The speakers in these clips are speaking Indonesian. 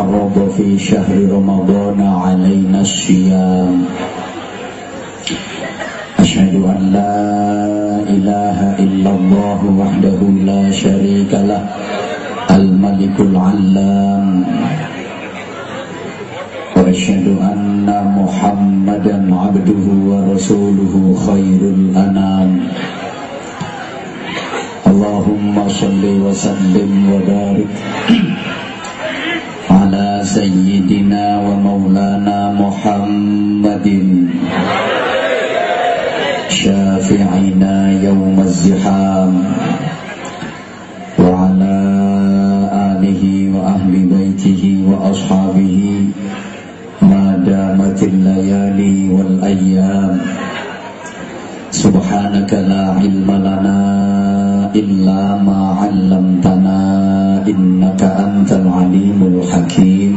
فرض في شهر رمضان علينا الصيام. أشهد أن لا إله إلا الله وحده لا شريك له الملك العلام. وأشهد أن محمدا عبده ورسوله خير الأنام. اللهم صل وسلم وبارك سيدنا ومولانا محمد. شافعنا يوم الزحام. وعلى آله وأهل بيته وأصحابه ما دامت الليالي والأيام. سبحانك لا علم لنا إلا ما علمتنا. إنك أنت العليم الحكيم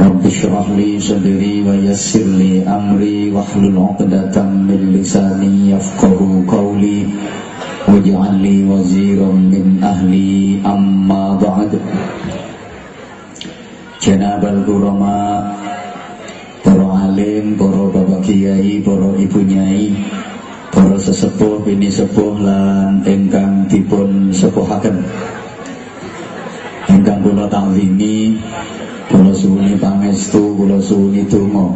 رب اشرح لي صدري ويسر لي أمري واحلل عقدة من لساني يفقه قولي واجعل لي وزيرا من أهلي أما بعد جناب الكرماء para alim, para bapak kiai, para ibu nyai, para sesepuh, bini sepuh lan ingkang dipun sepuhaken. Ingkang kula takzimi, kula suwuni pangestu, kula suwuni donga.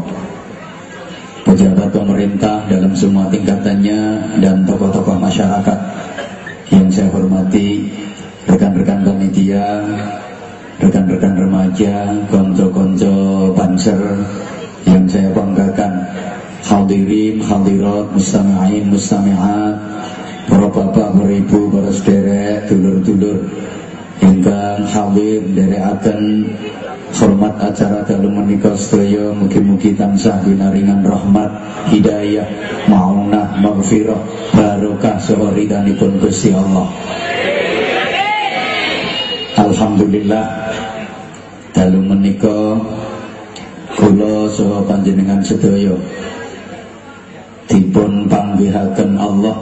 Pejabat pemerintah dalam semua tingkatannya dan tokoh-tokoh masyarakat yang saya hormati, rekan-rekan panitia, rekan-rekan remaja, konco-konco banser, yang saya banggakan hadirin, hadirat, mustami'in, mustami'at para bapak, para ibu, para sederek, dulur-dulur ingkang hadir dari akan hormat acara dalam menikah sedaya mugi-mugi tansah binaringan rahmat hidayah maunah maghfirah barokah pun Gusti Allah. Alhamdulillah dalam menikah kula saha panjenengan sedaya dipun panggihaken Allah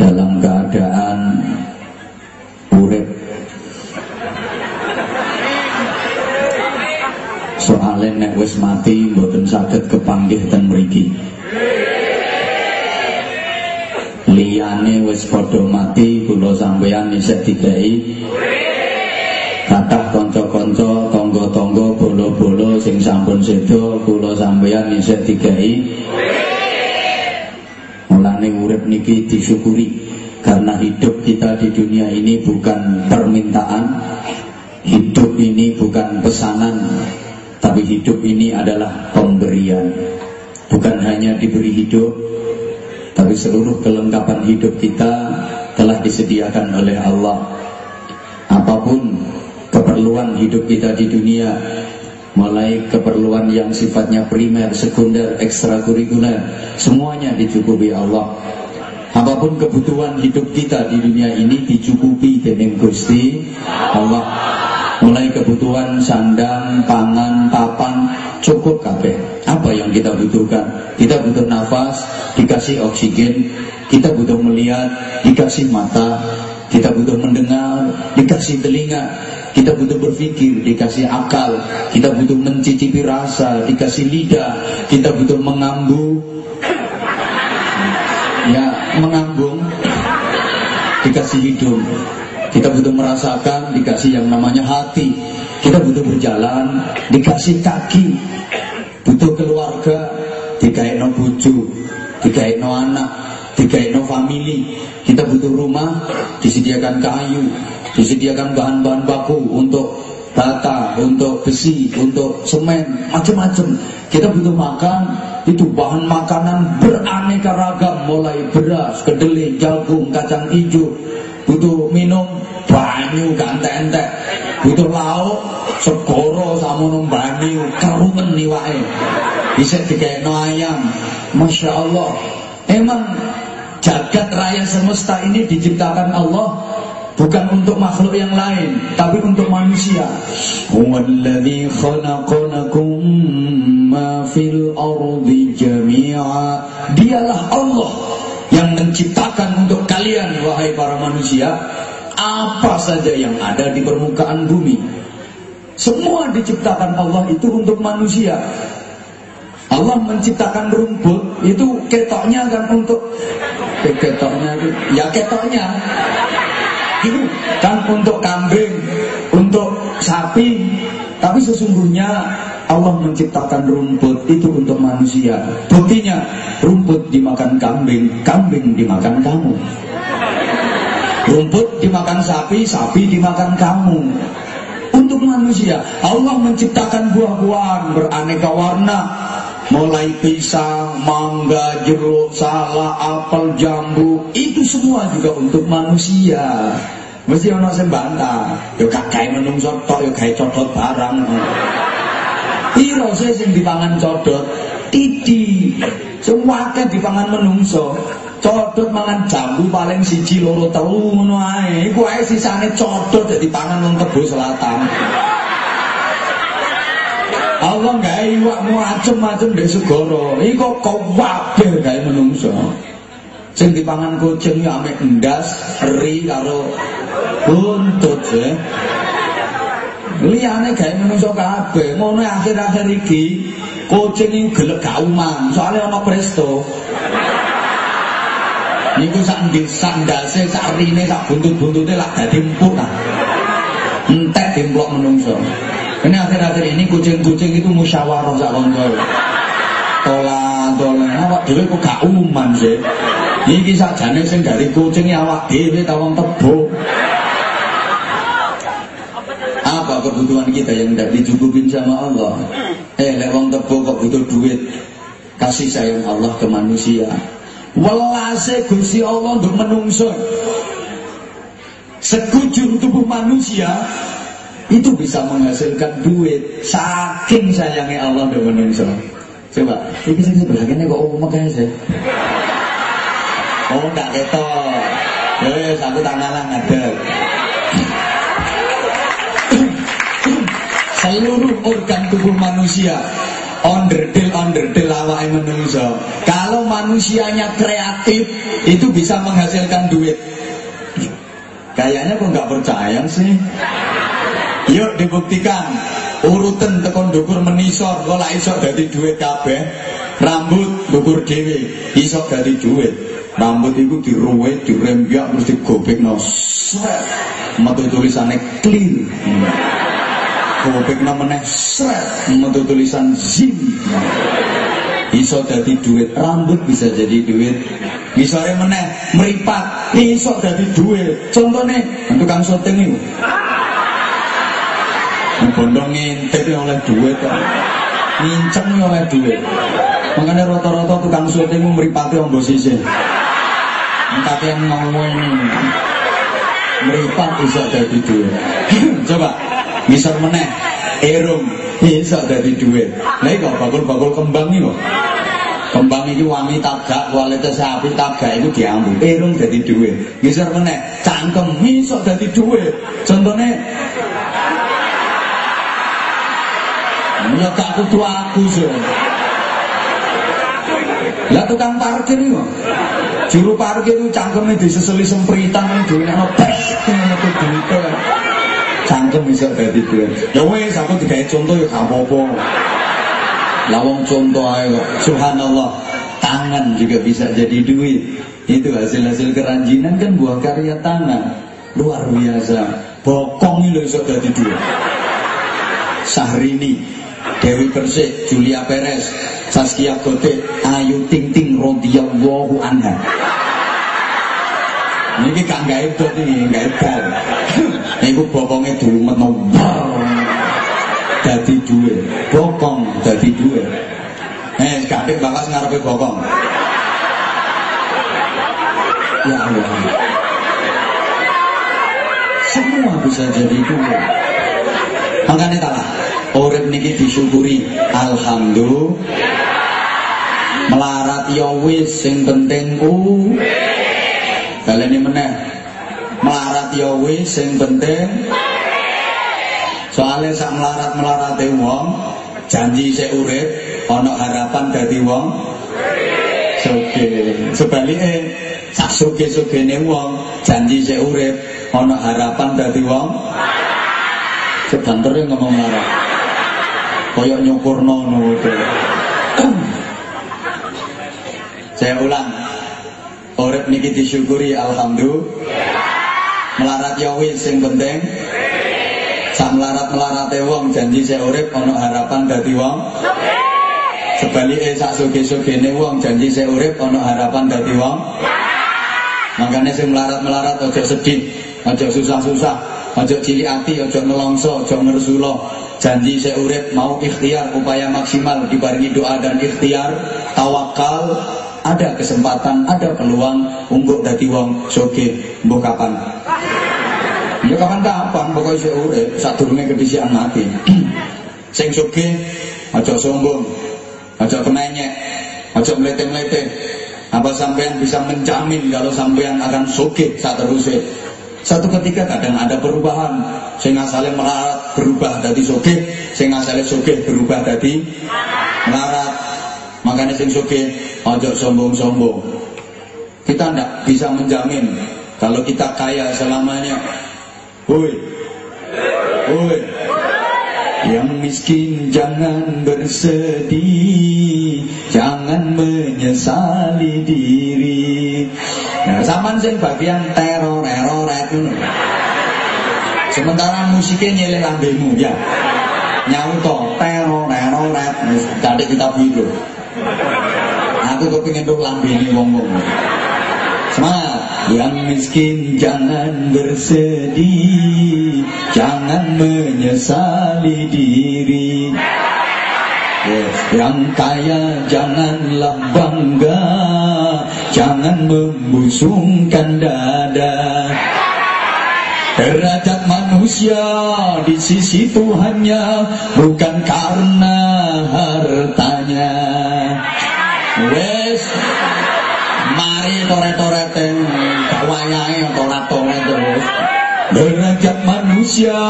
dalam keadaan soalnya nek wis mati mboten saged kepanggih ten mriki. Liyane wis padha mati kula sampeyan isih dikai Kata konco-konco, tonggo-tonggo, bolo-bolo sing sampun sedo kula sampeyan isih digahi. Mulane urip niki disyukuri karena hidup kita di dunia ini bukan permintaan, hidup ini bukan pesanan, tapi hidup ini adalah pemberian. Bukan hanya diberi hidup, tapi seluruh kelengkapan hidup kita telah disediakan oleh Allah. Apa pun keperluan hidup kita di dunia mulai keperluan yang sifatnya primer, sekunder, ekstrakurikuler semuanya dicukupi Allah apa pun kebutuhan hidup kita di dunia ini dicukupi dengan Gusti Allah mulai kebutuhan sandang, pangan, papan cukup kabeh apa yang kita butuhkan kita butuh nafas dikasih oksigen kita butuh melihat dikasih mata kita butuh mendengar dikasih telinga kita butuh berpikir, dikasih akal. Kita butuh mencicipi rasa, dikasih lidah. Kita butuh mengambu. Ya, mengambung. Dikasih hidung. Kita butuh merasakan, dikasih yang namanya hati. Kita butuh berjalan, dikasih kaki. Butuh keluarga, dikasih no bucu, dikasih no anak, dikasih no family. Kita butuh rumah, disediakan kayu, disediakan bahan-bahan baku untuk bata, untuk besi, untuk semen, macam-macam. Kita butuh makan, itu bahan makanan beraneka ragam, mulai beras, kedelai, jagung, kacang hijau. Butuh minum, banyu, gante-ente. Butuh lauk, segoro, samunung banyu, karungan nih wae. Bisa no ayam, Masya Allah. Emang jagat raya semesta ini diciptakan Allah bukan untuk makhluk yang lain tapi untuk manusia huwallazi khalaqalakum ma fil ardi jami'a dialah Allah yang menciptakan untuk kalian wahai para manusia apa saja yang ada di permukaan bumi. Semua diciptakan Allah itu untuk manusia. Allah menciptakan rumput itu ketoknya kan untuk eh, ketoknya ya ketoknya. Itu kan untuk kambing, untuk sapi. Tapi sesungguhnya Allah menciptakan rumput itu untuk manusia. Buktinya rumput dimakan kambing, kambing dimakan kamu. Rumput dimakan sapi, sapi dimakan kamu untuk manusia. Allah menciptakan buah-buahan beraneka warna, mulai pisang, mangga, jeruk, salak, apel, jambu, itu semua juga untuk manusia. Mesti ono sing bantah, yo gak gawe menungso tok yo gawe codot barang. Piro sih sing dipangan codot? Titi. Semua akeh dipangan menungso. Codot mangan jambu paling siji loro telu ngono ae. Iku ae sisane codot dadi pangan wong Kebo Selatan. Allah gawe iwak macem-macem ndek segara. Iku kok kabeh gawe menungso. Sing dipangan kucing ya ame endas, eri karo buntut ya. Liyane gawe menungso kabeh. Ngono akhir-akhir iki kucing iki gelek gak umam, soalnya ana presto. Niku sak sandase, sak rine, sak buntut-buntute lah dadi empuk ta. Entek dimplok menungso. Ini akhir-akhir ini kucing-kucing itu musyawarah sak kanca. Tolan, tolan, awak dhewe kok gak umuman sih. Iki sajane sing dari kucing ya awak dhewe ta wong. Kebutuhan kita yang tidak dicukupin sama Allah? Eh, lek wong tebo kok butuh duit. Kasih sayang Allah ke manusia. Welase Gusti Allah untuk menungso. Sekujur tubuh manusia itu bisa menghasilkan duit saking sayangnya Allah untuk menungso. Coba, ini sing sebelahnya kok umum kayak sih. Oh, enggak ketok. Wes, aku tangalan ngadeg. Seluruh organ tubuh manusia onderdil onderdil awake manusia. Kalau manusianya kreatif itu bisa menghasilkan duit. Kayaknya kok nggak percaya sih. Yuk dibuktikan. Urutan tekon dukur menisor, kok lah iso dari duit kabeh. Rambut dukur dewe, iso dari duit. Rambut itu diruwe, dirembiak, terus digobek no. Metu tulisannya clear. Gobek no meneh seret. Metu tulisan zim. Iso jadi duit, rambut bisa jadi duit. Misalnya meneh meripat, iso jadi duit. Contohnya, tukang syuting itu. Bondong ngintip ya oleh duit Nginceng ya oleh duit Makanya rata-rata tukang syuting meripati ombo sisih Entah yang ngomong Meripat bisa jadi duit Coba Misal meneh. Erung bisa jadi duit. Nah ini bakul-bakul kembang ini loh Kembang ini wangi tagak, kualitas sapi tagak itu diambil Erung jadi duit. Misal meneh. Cangkem bisa jadi duit. Contohnya Ya gak kudu aku sih. Lah tukang parkir itu. Juru parkir itu cangkemnya diseseli sempritan dulu ana bes ngono Cangkem bisa dadi duit. Ya wis aku digawe contoh ya gak apa-apa. Contoh ae kok. Subhanallah. Tangan juga bisa jadi duit. Itu hasil-hasil keranjinan kan buah karya tangan. Luar biasa. Bokong itu bisa jadi duit. Sahrini Dewi Persik, Julia Perez, Saskia Gotik, Ayu Ting Ting radhiyallahu anha. Niki kang gaib to iki, gaib bal. Niku bokonge dumet dadi duwe. Bokong dadi duwe. Eh, kadek bapak ngarepe bokong. Ya Allah. Semua bisa jadi duwe. Makanya kalah. Urip niki disyukuri. Alhamdulillah. Melarat ya wis sing penting ku. Baleni meneh. Melarat ya wis sing penting. Soalnya sak melarat-melarate wong janji sik urip ana harapan dadi wong soge. Sebalike sak soge-sogene wong janji sik urip ana harapan dadi wong Kebanternya ngomong melarat. Koyok nyukur nono. Saya ulang. Urip niki disyukuri alhamdulillah. Melarat ya wis sing penting. Sak melarat-melarate wong janji saya urip ana harapan dadi wong. Sebalike sak suge-sugene wong janji saya urip ana harapan dadi wong. Makanya sing melarat-melarat aja sedih, aja susah-susah, aja cilik ati, aja nelongso, aja ngersula. Janji saya urip mau ikhtiar upaya maksimal dibarengi doa dan ikhtiar, tawakal, ada kesempatan, ada peluang untuk dadi wong soge mbok kapan. Ya kapan-kapan pokoknya saya urip sadurunge kedisian mati. Sing soge aja sombong, aja kemenyek, aja melete-melete. Apa sampean bisa menjamin kalau sampean akan soge saat terusnya? Satu ketika kadang ada perubahan Sehingga saling melarat berubah dari soge Sehingga saling soge berubah dari melarat Makanya sing soge ojo sombong-sombong. Kita tidak bisa menjamin kalau kita kaya selamanya. Woi, woi, yang miskin jangan bersedih, jangan menyesali diri. Nah, zaman sing bagian teror, teror itu. Sementara musiknya nyelih lambemu ya. Nyauto teror, teror, tadi kita biru. Aku kepingin tuh lambini wong-wong. Semangat. Yang miskin jangan bersedih, jangan menyesali diri. Yang kaya janganlah bangga, jangan membusungkan dada. Derajat manusia di sisi Tuhannya bukan karena hartanya. Wes mari tore-toreten kawayahe tolat-tolet terus. Derajat manusia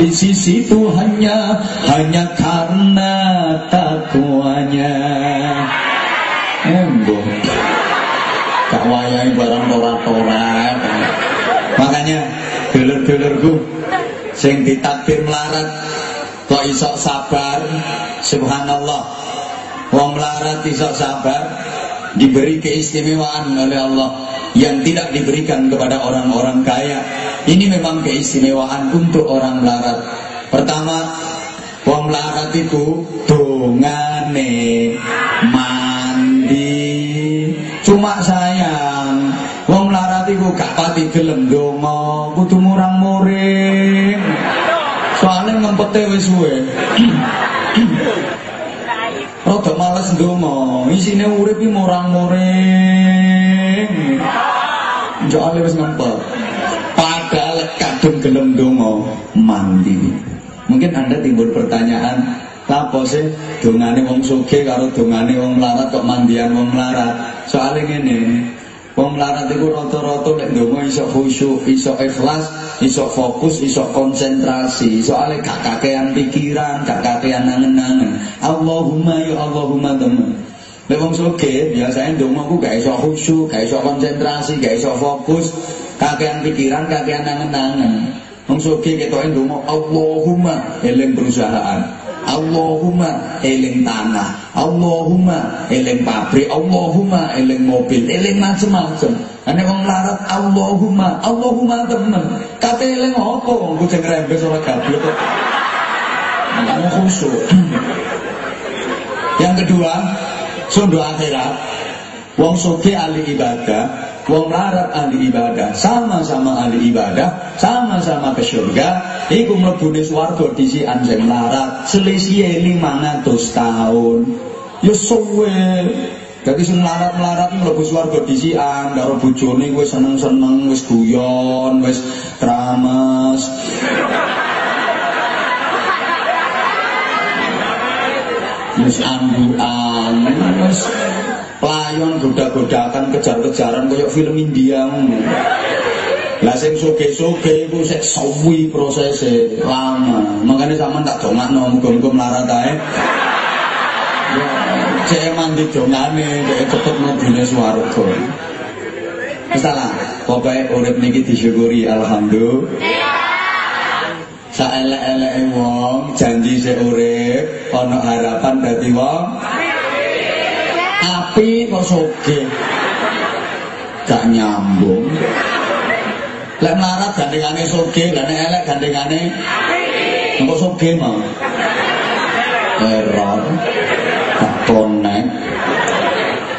di sisi Tuhannya hanya karena takwanya. Embong. Kawayahe barang tolat-tolet. Makanya dulur-dulurku sing ditakdir melarat kok iso sabar subhanallah Wong melarat bisa sabar diberi keistimewaan oleh Allah yang tidak diberikan kepada orang-orang kaya. Ini memang keistimewaan untuk orang melarat. Pertama, wong melarat itu dongane mandi. Cuma sayang, wong melarat itu gak pati gelem donga, kudu murang-muring. Soalnya ngempete wis suwe. Rada males ndonga, isine urip iki morang-moring. Jale wis ngempel. Padahal kadung gelem ndonga mandi. Mungkin Anda timbul pertanyaan, apa sih dongane wong sugih karo dongane wong melarat kok mandian wong melarat? Soalnya ngene, Wong melarat iku rata-rata nek ndonga iso khusyuk, iso ikhlas, iso fokus, iso konsentrasi. Soale gak kakean pikiran, gak kakean nangen-nangen. Allahumma ya Allahumma temen. Nek wong sugih biasane ndonga ku gak iso khusyuk, gak iso konsentrasi, gak iso fokus, kakean pikiran, kakean nangen-nangen. Wong sugih ketoke ndonga Allahumma eling perusahaan. Allahumma eling tanah. Allahumma eling pabrik. Allahumma eling mobil. Eling macem-macem. Ane wong larat Allahumma. Allahumma temen. Kate eling apa? Wong kucing rembes ora kok. Khusyuk yang kedua sondo akhirat. Wong soge ahli ibadah Wong larat ahli ibadah, sama-sama ahli ibadah, sama-sama ke surga, iku mlebune swarga disikan sing melarat, selisih 500 tahun. Ya suwe. Dadi sing melarat-melarat mlebu swarga disikan karo bojone wis seneng-seneng, wis guyon, wis trames. Wis ambuan, wis Layon goda-godakan kejar-kejaran kayak film India lah sing soge-soge iku sik suwi prosese lama. Makanya sama tak dongakno muga-muga melarat ae. Ya, cek mandi dongane, cek cepet mlebune swarga. Wis lah, pokoke urip niki disyukuri alhamdulillah. Saelek-eleke wong janji sik urip, ana harapan dadi wong api kok soge. Gak nyambung. Lek melarat gandengane soge, lek elek gandengane kok soge mau. Error. Konek.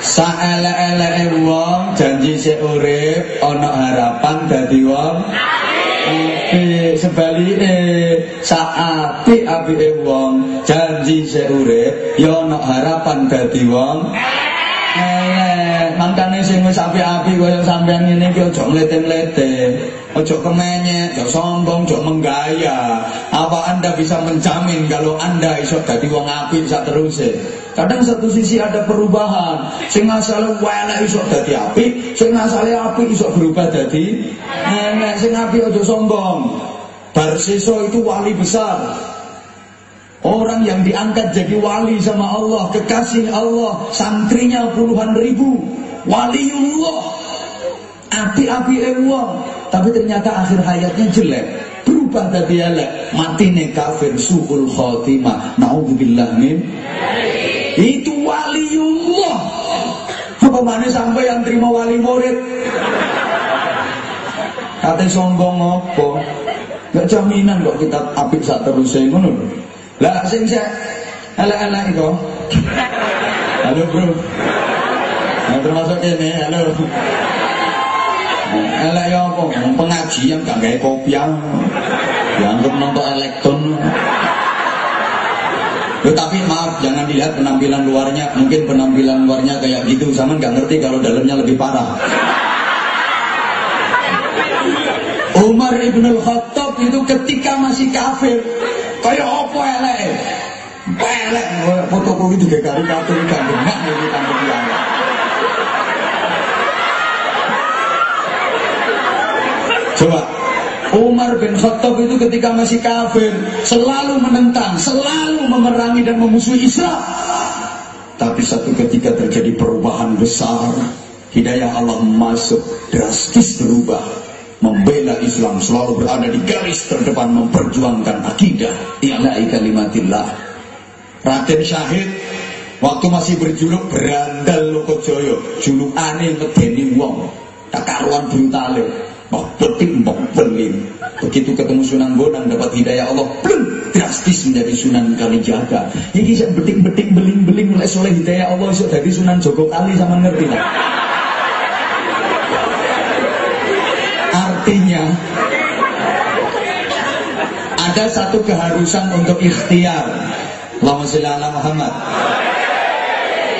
Saelek-eleke wong janji sik urip, ana harapan dadi wong apik sebalike saapik apike wong janji sik urip ana harapan dadi wong elek mangkane sing wis apik-apik kaya sampean ngene iki aja mlete-mlete aja kemenyek aja sombong aja menggaya apa anda bisa menjamin kalau anda iso dadi wong apik sak teruse Kadang satu sisi ada perubahan. Sing asale elek iso dadi apik, sing asale apik iso berubah dadi elek. Sing apik aja sombong. Barsiso itu wali besar. Orang yang diangkat jadi wali sama Allah, kekasih Allah, santrinya puluhan ribu, waliullah, api-api wong, tapi ternyata akhir hayatnya jelek, berubah dari elek, mati nih kafir suhul khotimah, naudzubillah min itu waliullah. Apa mana sampai yang terima wali murid? Kata sombong apa? Gak jaminan kok kita apik saat terus ngono. Lah sing saya elek-elek itu. Halo bro. Nah, termasuk ini, halo. Elek ya apa? Pengajian gak kayak kopiah. Dianggap nonton elektron. Loh, tapi maaf jangan dilihat penampilan luarnya Mungkin penampilan luarnya kayak gitu Sama nggak ngerti kalau dalamnya lebih parah Umar ibn al-Khattab itu ketika masih kafir Kayak apa elek Elek Foto kuwi juga karikatur Gandengak ini tanggung Coba Umar bin Khattab itu ketika masih kafir selalu menentang, selalu memerangi dan memusuhi Islam. Tapi satu ketika terjadi perubahan besar, hidayah Allah masuk drastis berubah. Membela Islam selalu berada di garis terdepan memperjuangkan akidah. Ilahi kalimatillah. Raden Syahid waktu masih berjuluk berandal Lokojoyo, julukane medeni wong, tak karuan brutale. Oh, betik mbok belim. Begitu ketemu Sunan Bonang dapat hidayah Allah, belum drastis menjadi Sunan Kalijaga. Ini bisa betik-betik beling-beling mulai soleh hidayah Allah iso dari Sunan Joko Kali sama ngerti lah. Artinya ada satu keharusan untuk ikhtiar. Allahumma sholli ala Muhammad.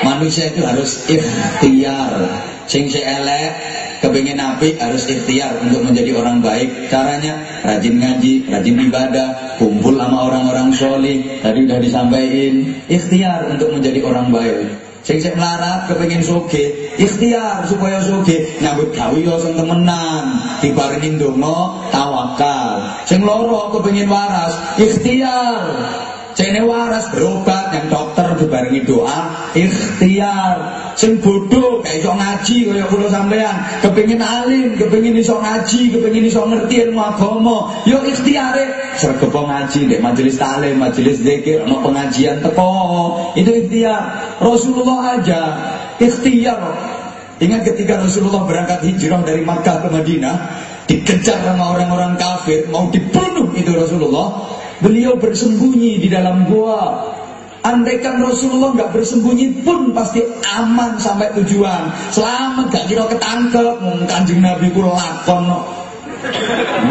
Manusia itu harus ikhtiar. Sing elek Kepingin api harus ikhtiar untuk menjadi orang baik. Caranya rajin ngaji, rajin ibadah, kumpul sama orang-orang solih. Tadi udah disampaikan, ikhtiar untuk menjadi orang baik. Sing sing melarat kepengin soge, ikhtiar supaya soge nyambut gawe yo sing temenan, dibarengi ndonga tawakal. Sing loro kepengin waras, ikhtiar Cene waras berobat yang dokter dibarengi doa ikhtiar. Sing bodoh kayak iso ngaji kaya kula sampean, kepengin alim, kepengin iso ngaji, kepengin iso ngerti ilmu agama, yo ikhtiare sregep ngaji di majelis talim, majelis zikir, ono pengajian teko. Itu ikhtiar. Rasulullah aja ikhtiar. Ingat ketika Rasulullah berangkat hijrah dari Makkah ke Madinah, dikejar sama orang-orang kafir, mau dibunuh itu Rasulullah. Beliau bersembunyi di dalam gua. Andaikan Rasulullah nggak bersembunyi pun pasti aman sampai tujuan. Selamat gak kira ketangkep. Kanjeng Nabi ku lakon.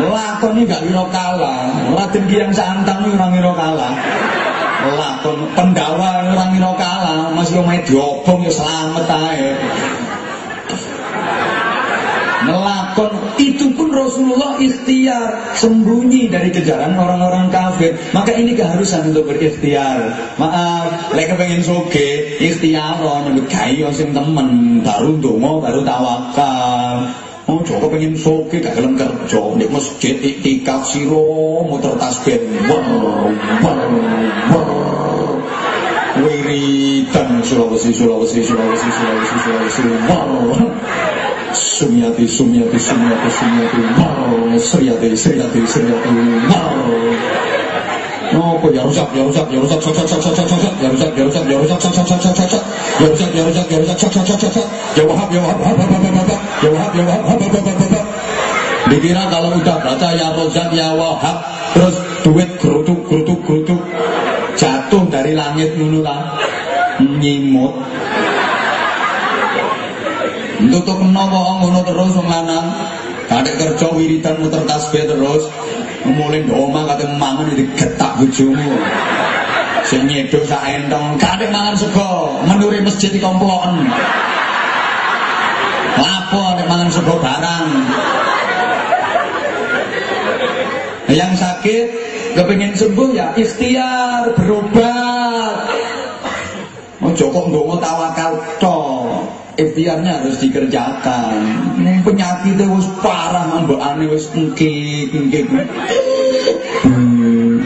Lakon ini gak kira kalah. Raden Kiang Santang ini orang kira kalah. Lakon pendawa orang kira kalah. Masih omai diobong ya selamat aja. Melakon itu pun Rasulullah ikhtiar sembunyi dari kejaran orang-orang kafir. Maka ini keharusan untuk berikhtiar. Maaf, mereka pengen soge, ikhtiar nyebut kayu sing temen, baru dongo, baru tawakal. Oh, Joko pengen soge gak gelem kerja di masjid iktikaf siro muter tasbih. Wiridan Sulawesi, Sulawesi, Sulawesi, Sulawesi, Sulawesi. Wow. Sumyati, Sumyati, Sumyati, Mar, Sriyati, Sriyati, Sriyati, Mar. Nopo ya rusak, ya rusak, ya rusak, sak sak sak sak sak sak, ya rusak, ya rusak, ya rusak, sak sak sak sak sak sak, ya rusak, ya rusak, ya rusak, sak sak sak sak sak, ya wahab, ya wahab, hab, hab, hab, hab, hab, ya wahab, ya wahab, hab, hab, hab, hab, hab. Dikira kalau udah baca ya rozak, ya wahab, terus duit gerutuk, gerutuk, gerutuk, jatuh dari langit ngono lah, nyimut. Tutuk nopo ngono terus wong lanang. Kadek kerja wiridan muter tasbih terus. Mulai doma kate mangan digetak bojomu. Sing nyedok sak entong, kadek mangan sego, menuri masjid dikomploken. Lapo nek mangan sego barang. Yang sakit kepingin sembuh ya ikhtiar berobat. Mau jokok nggongo tawakal tok ikhtiarnya harus dikerjakan. Ini penyakitnya wis parah mbokane wis engkik engkik. Hmm.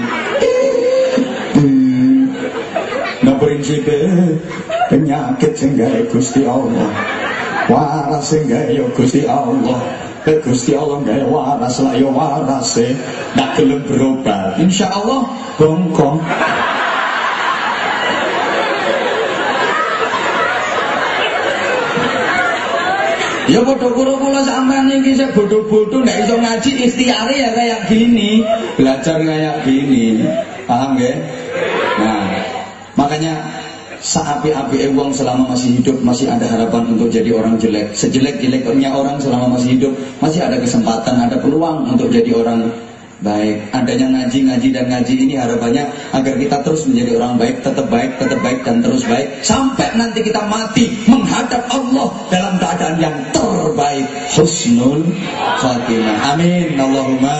Hmm. Nah prinsipnya penyakit sehingga Gusti Allah. Waras sehingga ya Gusti Allah. Gusti Allah gak waras lah ya waras e. Nak gelem berobat. Insya Allah bongkong. Ya bodoh kuro kula sampean iki sik bodoh-bodoh nek iso ngaji ikhtiare ya kayak gini, belajar kayak gini. Paham nggih? Nah, makanya seapi-api wong selama masih hidup masih ada harapan untuk jadi orang jelek. Sejelek-jeleknya orang selama masih hidup masih ada kesempatan, ada peluang untuk jadi orang baik. Adanya ngaji, ngaji dan ngaji ini harapannya agar kita terus menjadi orang baik, tetap baik, tetap baik dan terus baik sampai nanti kita mati menghadap Allah dalam keadaan yang terbaik. Husnul khatimah. Amin. Allahumma.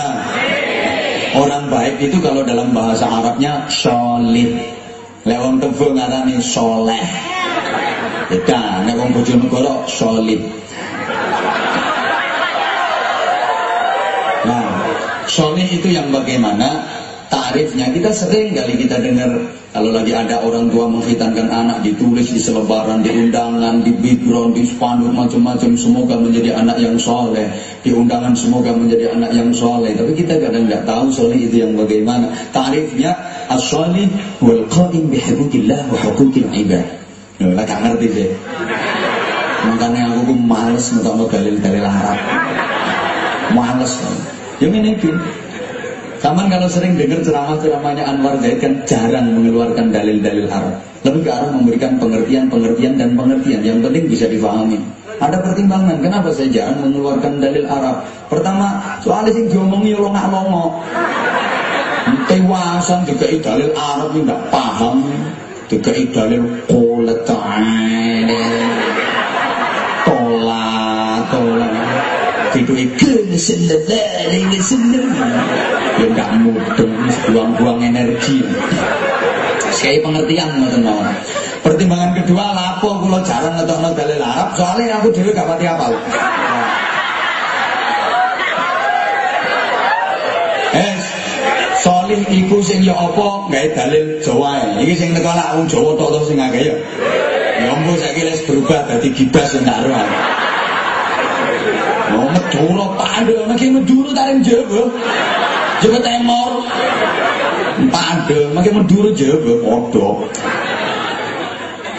Orang baik itu kalau dalam bahasa Arabnya solid. Lewong tebu ngarani soleh. Beda, nek wong bojonegoro solid. Nah, soleh itu yang bagaimana tarifnya kita sering kali kita dengar kalau lagi ada orang tua menghitankan anak ditulis di selebaran, di undangan, di background, di spanduk macam-macam semoga menjadi anak yang soleh. Di undangan semoga menjadi anak yang soleh. Tapi kita kadang nggak tahu soleh itu yang bagaimana. Tarifnya as-solih wal qaim bihukukillah wa hukukil ibad. Lah gak ngerti deh. Makanya aku males untuk dalil-dalil Arab. Males ini pun Taman kalau sering dengar ceramah-ceramahnya Anwar Zaid kan jarang mengeluarkan dalil-dalil Arab. Lebih ke arah memberikan pengertian-pengertian dan pengertian yang penting bisa difahami. Ada pertimbangan, kenapa saya jarang mengeluarkan dalil Arab? Pertama, soalnya sing diomongi yo nggak longo. Tewasan juga dalil Arab ini paham. Juga dalil qul itu ikut sallallahu alaihi wasallam ya enggak mudeng buang-buang energi. Sekali pengertian ngoten mawon pertimbangan kedua lapo kula jarang ngetokno dalil Arab soalnya aku dhewe gak pati apal. Eh, solih iku sing ya apa gawe dalil Jawa iki sing teko lak wong Jawa tok sing akeh ya. Ya ampun saiki wis berubah dadi gibas sing tak Oh, Madura Pandhe, nek Madura taring Jawa. Jawa Timur. Pandhe, nek Madura Jawa padha.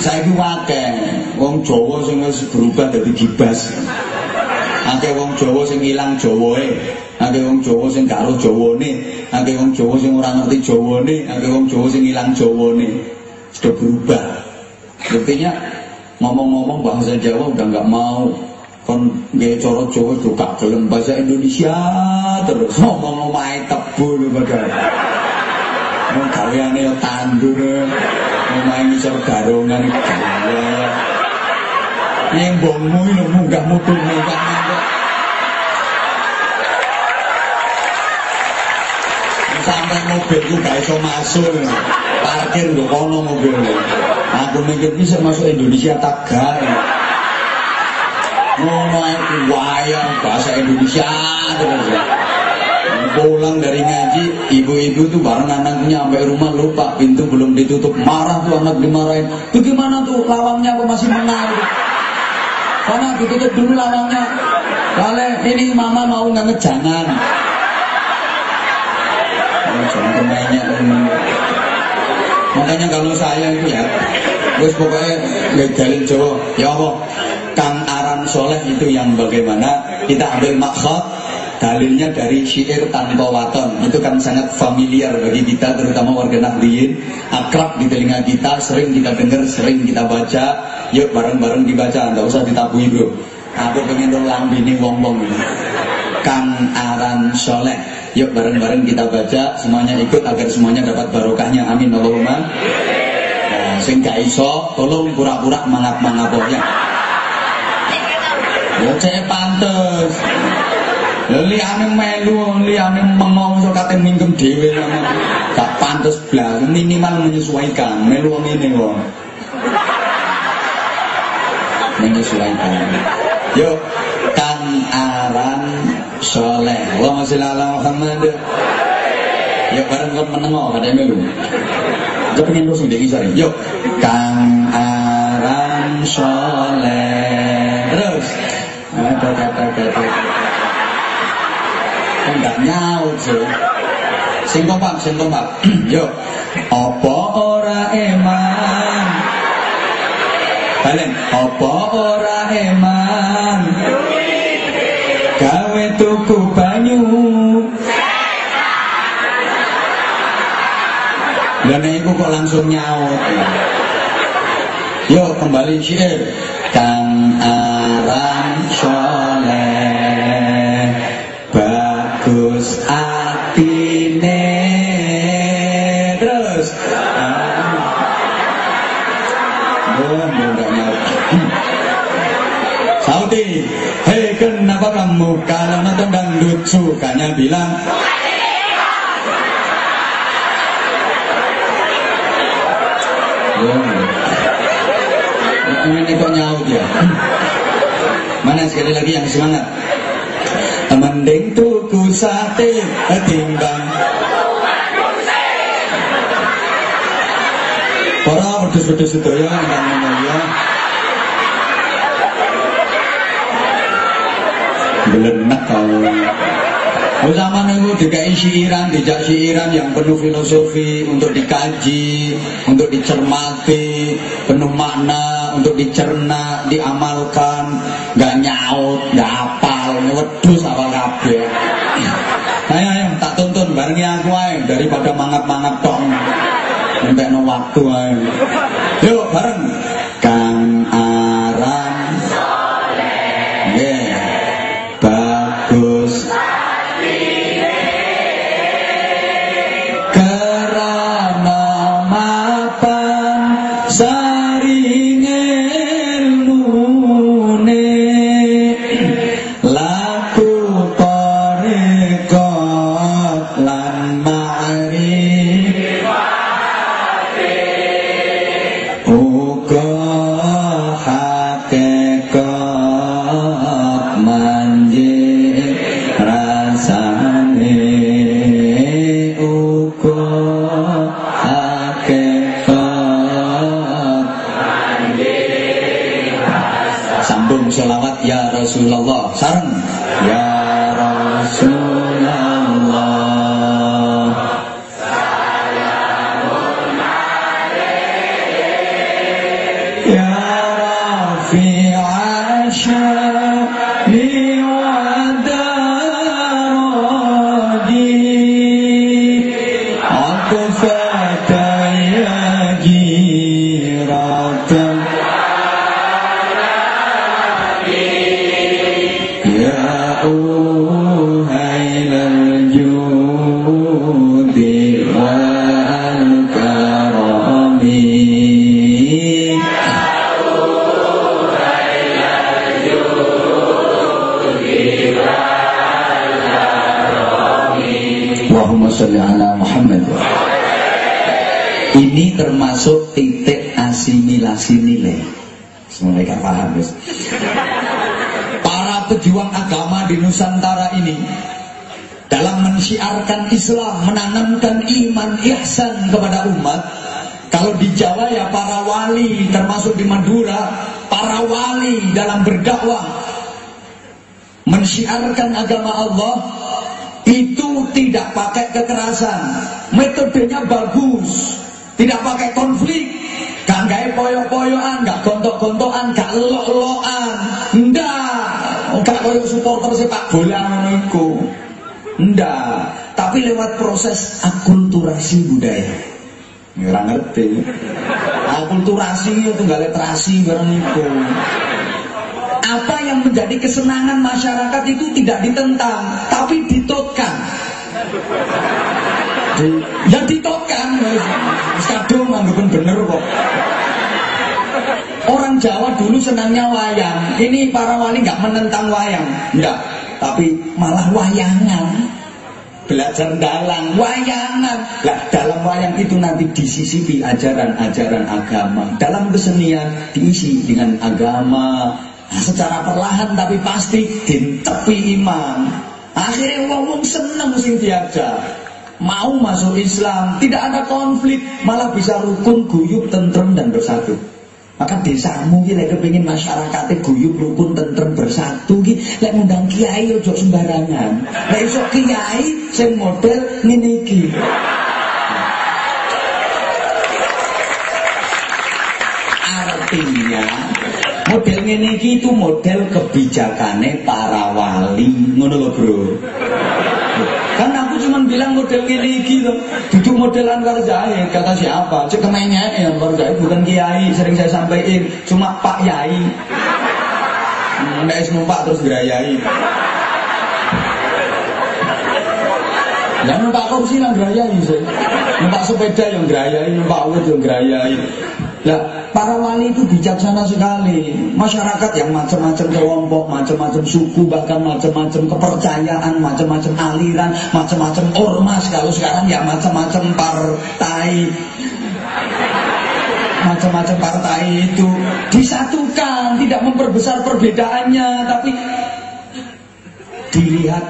Saiki akeh wong Jawa sing wis berubah dadi gibas. Akeh wong Jawa sing ilang Jawae. Akeh wong Jawa sing karo Jawane, akeh wong Jawa sing ora ngerti Jawane, akeh wong Jawa sing ilang Jawane. Sudah berubah. Artinya ngomong-ngomong bahasa Jawa udah nggak mau kon nggih cara Jawa juga gelem bahasa Indonesia terus ngomong omahe tebu lho padahal. Wong gaweane yo tandur. Omahe ngisor garongan gawe. Ning bongmu lho munggah mutu munggah sampai mobilku gak iso masuk parkir lho kono mobil aku mikir bisa masuk Indonesia tak gawe ngono wayang bahasa Indonesia terus. Pulang dari ngaji ibu-ibu tuh bareng anaknya sampai rumah lupa pintu belum ditutup. Marah tuh anak dimarahin. Bagaimana tuh lawangnya aku masih menang karena ditutup dulu lawangnya. Wale ini mama mau nggak jangan. Oh. Makanya kalau saya itu ya, terus pokoknya ngejalin Jawa, ya Allah, Soleh itu yang bagaimana kita ambil maksud dalilnya dari syair tanpa waton. Itu kan sangat familiar bagi kita terutama warga Nahdliyin akrab di telinga kita sering kita dengar sering kita baca. Yuk bareng-bareng dibaca nggak usah ditabui bro. Aku pengen dolang bini wong-wong. Ini Kang Aran Soleh. Yuk bareng-bareng kita baca Semuanya ikut agar semuanya dapat barokahnya. Amin Allahumma. Nah, iso Tolong pura-pura mangap-mangap ya Ya cek pantes Liane melu, liane mengau so kate mingkem dhewe gak pantes blas, minimal menyesuaikan. Melu wong ini wong. Menyesuaikan. Yuk, Kang Aran Soleh. Allahumma sholli ala Muhammad. Yuk bareng kon menengo kadang melu. Coba pengen terus ndek isore. Yuk, Kang Aran Soleh. Terus. Ada kata-kata enggak nyaut sih. Sing kompak, sing kompak. Yo. Apa ora eman? Balen, apa ora eman? Gawe tuku banyu. Dan ibu kok langsung nyaut. Yo kembali syair Kang kalau nonton dangdut sukanya bilang Ini kok nyaut ya? Mana sekali lagi yang semangat? Mending tuku sate ketimbang Para wedhus-wedhus sedaya ingkang menawa Belenek kau Oh zaman itu DKI syiiran, dijak syiiran yang penuh filosofi untuk dikaji, untuk dicermati, penuh makna, untuk dicerna, diamalkan, nggak nyaut, nggak apal, wedus apa kabeh. Ayo ayo tak tuntun barengi aku ayo daripada mangap-mangap tok. Sampai no waktu ayo. Yuk bareng. Islam Menanamkan iman ihsan kepada umat Kalau di Jawa ya para wali Termasuk di Madura Para wali dalam berdakwah Mensyiarkan agama Allah itu tidak pakai kekerasan. Metodenya bagus. Tidak pakai konflik. Gak gaya poyo-poyoan, gak gontok-gontokan, gak lok-lokan. Enggak. Gak koyo supporter sepak bola niku. Enggak. Tapi lewat proses akulturasi budaya. Ya, ora ngerti. Akulturasi itu gak literasi bareng itu. Apa yang menjadi kesenangan masyarakat itu tidak ditentang, tapi ditotkan. Di, ya ditotkan. Kadung manggupen bener kok. Orang Jawa dulu senangnya wayang. Ini para wali nggak menentang wayang, enggak. Tapi malah wayangan belajar dalang, wayangan. Lah dalam wayang itu nanti disisipi ajaran-ajaran agama. Dalam kesenian diisi dengan agama. Nah, secara perlahan tapi pasti dintepi iman. Akhirnya wong-wong seneng sing diajak. Mau masuk Islam, tidak ada konflik, malah bisa rukun, guyup, tentrem dan bersatu. Maka desamu ki lek kepengin masyarakate guyub rukun tentrem bersatu ki lek ngundang kiai ojo sembarangan. Lek iso kiai sing model ngene iki. Artinya model ngene iki itu model kebijakane para wali, ngono lho, Bro. Kan aku cuma bilang model gini gitu. Duduk model Anwar Zahid kata siapa? Cek kemennya ya Anwar Zahid bukan kiai, sering saya sampaikan cuma Pak Yai. Hmm, Nggak numpak terus gerayai. Ya numpak kursi yang gerayai sih. Numpak sepeda yang gerayai, numpak awet yang gerayai. Lah, para wali itu bijaksana sekali. Masyarakat yang macam-macam kelompok, macam-macam suku, bahkan macam-macam kepercayaan, macam-macam aliran, macam-macam ormas. Kalau sekarang ya macam-macam partai. Macam-macam partai itu disatukan, tidak memperbesar perbedaannya, tapi dilihat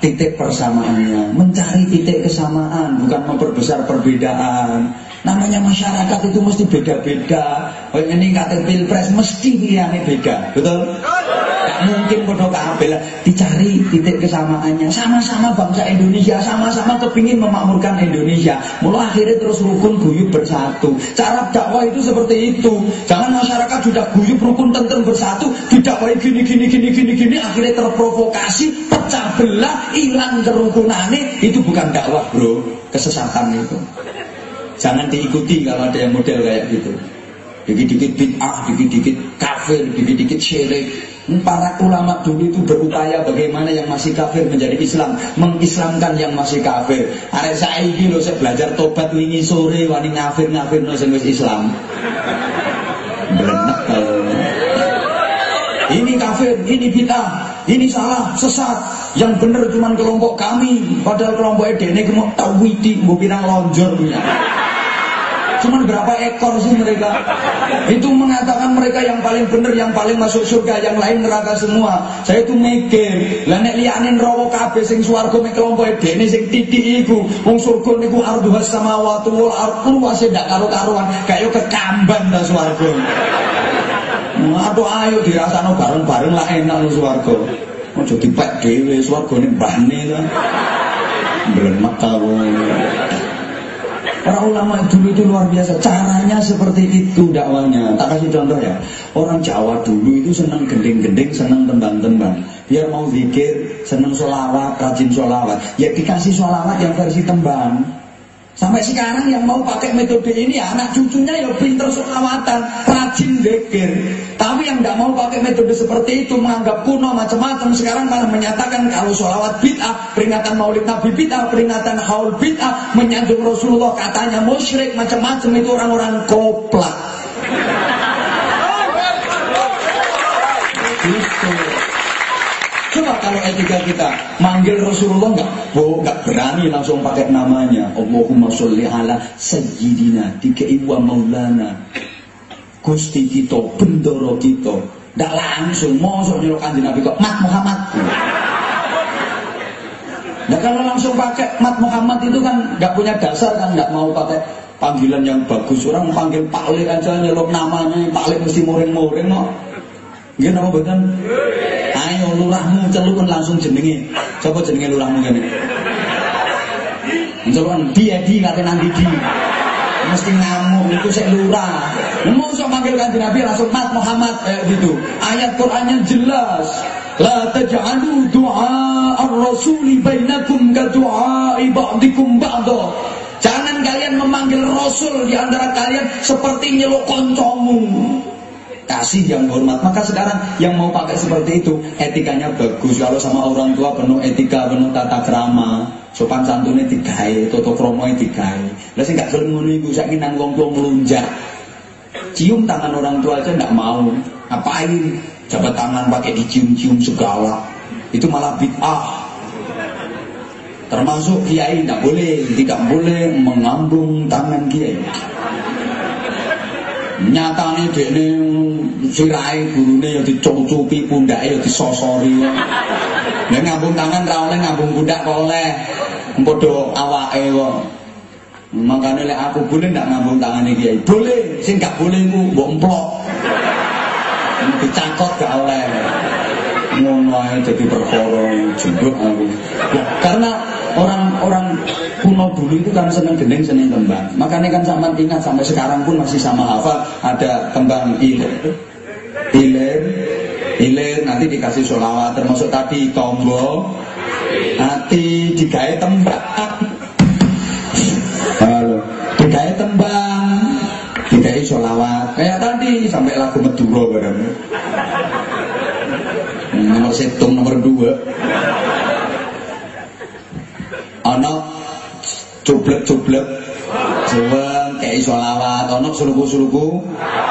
titik persamaannya, mencari titik kesamaan, bukan memperbesar perbedaan. Namanya masyarakat itu mesti beda-beda. Oh ini kata pilpres mesti pilihannya beda, betul? Gak mungkin bodoh kabel dicari titik kesamaannya. Sama-sama bangsa Indonesia, sama-sama kepingin memakmurkan Indonesia. Mulai akhirnya terus rukun guyup bersatu. Cara dakwah itu seperti itu. Jangan masyarakat sudah guyup rukun tentang bersatu, didakwai gini gini gini gini gini akhirnya terprovokasi, pecah belah, hilang kerukunannya. Itu bukan dakwah, Bro. Kesesatan itu. Jangan diikuti kalau ada yang model kayak gitu. Dikit-dikit bid'ah, dikit-dikit kafir, dikit-dikit syirik. Para ulama dulu itu berupaya bagaimana yang masih kafir menjadi Islam, mengislamkan yang masih kafir. Arek saiki lho saya belajar tobat wingi sore wani ngafir-ngafir no sing Islam. Berenek Ini kafir, ini bid'ah, ini salah, sesat. Yang benar cuma kelompok kami, padahal kelompok ini mau tawidi, mau bilang lonjor punya. Cuman berapa ekor sih mereka? Itu mengatakan mereka yang paling benar, yang paling masuk surga, yang lain neraka semua. Saya itu mikir, lah nek liyane neraka kabeh sing swarga mek kelompok dene sing titik iku, wong surga niku arduhas samawati wal ardh luase ndak karo-karuan, kaya kekamban ta swarga. Aduh ayo dirasano bareng-bareng lah enak lu swarga. Ojo dipek dhewe swargane mbahne ta. Blemek karo. Para ulama dulu itu luar biasa. Caranya seperti itu dakwanya. Tak kasih contoh ya. Orang Jawa dulu itu senang gending-gending, senang tembang-tembang. Biar mau zikir, senang sholawat, rajin sholawat. Ya dikasih sholawat yang versi tembang. Sampai sekarang yang mau pakai metode ini anak cucunya ya pinter sholawatan, rajin zikir. Tapi yang tidak mau pakai metode seperti itu menganggap kuno macam-macam sekarang malah menyatakan kalau sholawat bid'ah, peringatan maulid nabi bid'ah, peringatan haul bid'ah, menyanjung Rasulullah katanya musyrik macam-macam itu orang-orang koplak. Gitu. Kalau etika kita manggil Rasulullah nggak, oh nggak berani langsung pakai namanya. Allahumma sholli ala sayyidina dikei wa maulana. Gusti kita, bendoro kita. Nggak langsung mosok nyelok kanjeng Nabi kok Mat Muhammad. Nah kalau langsung pakai Mat Muhammad itu kan nggak punya dasar kan nggak mau pakai panggilan yang bagus. Orang panggil Pak aja nyelok namanya, Pak mesti muring-muring no. Gini nama betul? ayo lurahmu celukun langsung jenenge. Coba jenenge lurahmu kene celukun dia di kate nanti di mesti ngamuk itu saya lurah. Mau sok manggil kanjeng Nabi langsung mat Muhammad kayak gitu. Ayat Qurannya jelas. La taj'alu du'a ar-rasuli bainakum ka du'a ba'dikum ba'da. Jangan kalian memanggil rasul di antara kalian seperti nyeluk koncomu kasih yang hormat. Maka sekarang yang mau pakai seperti itu etikanya bagus. Kalau sama orang tua penuh etika penuh tata krama. Sopan santunnya digawe toto kromo digawe. Lah sing gak gelem ngono iku saiki nang wong-wong melunjak cium tangan orang tua aja nggak mau. Ngapain? Jabat tangan pakai dicium-cium segala. Itu malah bid'ah. Termasuk kiai tidak boleh tidak boleh mengambung tangan kiai nyatane dekne sirahe gurune ya dicucupi pundake ya disosori. Nek ngambung tangan ra oleh ngambung pundak oleh. Padha awake kok. Makane lek aku boleh ndak ngambung tangane kiai? Boleh. Sing gak boleh ku mbok emplok dicakot gak oleh ngono ae dadi perkara junduk aku karena orang-orang kuno dulu itu kan seneng gendeng seneng kembang makanya kan sama ingat sampai sekarang pun masih sama hafal. Ada kembang ilir. Ilir ilir nanti dikasih sholawat. Termasuk tadi tombol nanti digawe tembang. Halo. Digawe tembang. Digawe sholawat. Kayak tadi sampai lagu Madura bareng nomor setung nomor dua ana cublek-cublek Jawa kayak solawat, ono suluku-suluku,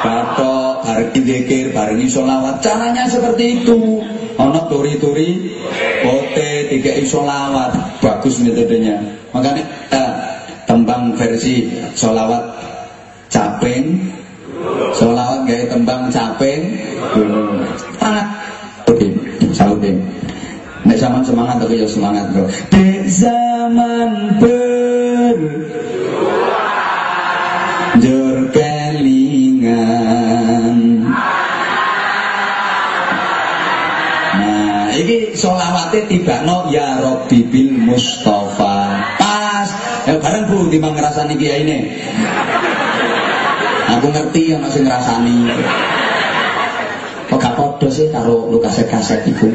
batok, bareng dikir, bareng solawat. Caranya seperti itu. Ono turi-turi, bote, tiga solawat. Bagus metodenya. Makanya eh, tembang versi solawat capeng, solawat gaya tembang capeng, salutin. Nek zaman semangat tapi ya semangat bro. Di zaman ber jur kelingan. Nah, ini solawatnya tiba no ya Robbi bil Mustafa. Pas, ya bareng bu timbang ngerasani kiai ini. Aku ngerti yang masih ngerasani. Podo sih karo lu kaset-kaset itu.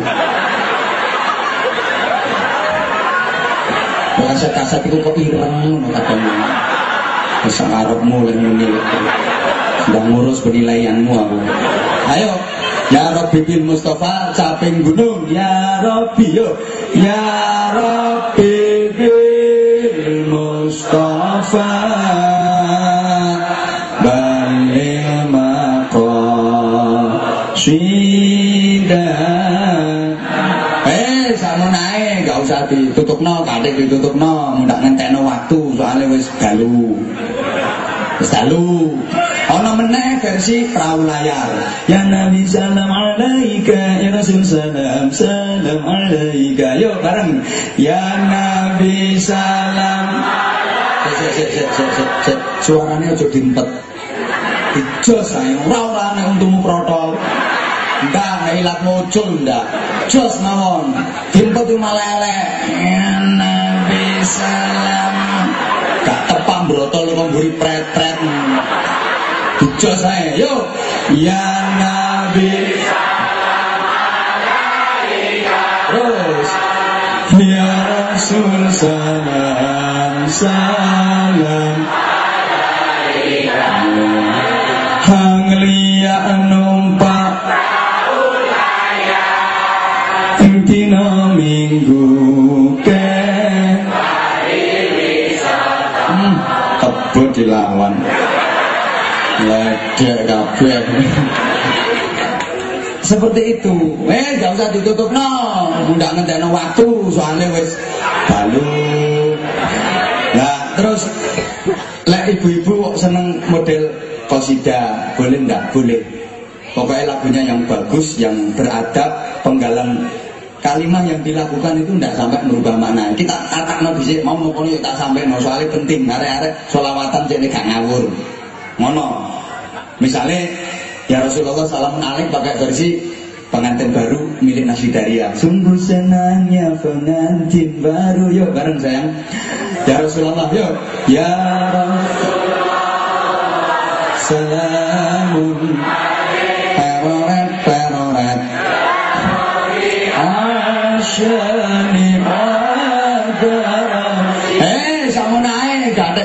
kaset-kaset itu kok ireng kadang bisa ngarepmu ngene sedang ngurus penilaianmu aku. Ayo Ya Rabbi bil Mustafa caping gunung. Ya Rabbi yo. Ya naik gak usah ditutup no kadek ditutup no mudah ngentekno waktu soalnya wis dalu. Wis dalu. Ono meneh versi perahu layar. Ya Nabi salam alaika. Ya Rasul salam salam alaika. Yuk bareng. Ya Nabi salam. Suaranya aja dimpet dijos ae ora ora nek untumu protol ndak ilat muncul ndak jos mawon. Elek ya Nabi salam. Gak tepam brotol memburi pret-pret dijos ae yo. Ya Nabi. Ya Rasul salam salam. Hang dilawan. Ledek kabeh. Seperti itu. Eh gak usah ditutup no udah ngenteni waktu soalnya wis balu. Nah terus lek ibu-ibu seneng model kosida boleh ndak boleh. Pokoknya lagunya yang bagus yang beradab penggalan kalimat yang dilakukan itu tidak sampai merubah makna. Kita kata nabi sih mau mau yuk tak sampai no soalnya penting. Are-are solawatan jadi gak ngawur. Ngono. Misalnya ya Rasulullah salam alik pakai versi pengantin baru milik Nasidaria. Sungguh senangnya pengantin baru. Yuk bareng sayang. Ya Rasulullah, yuk. Ya.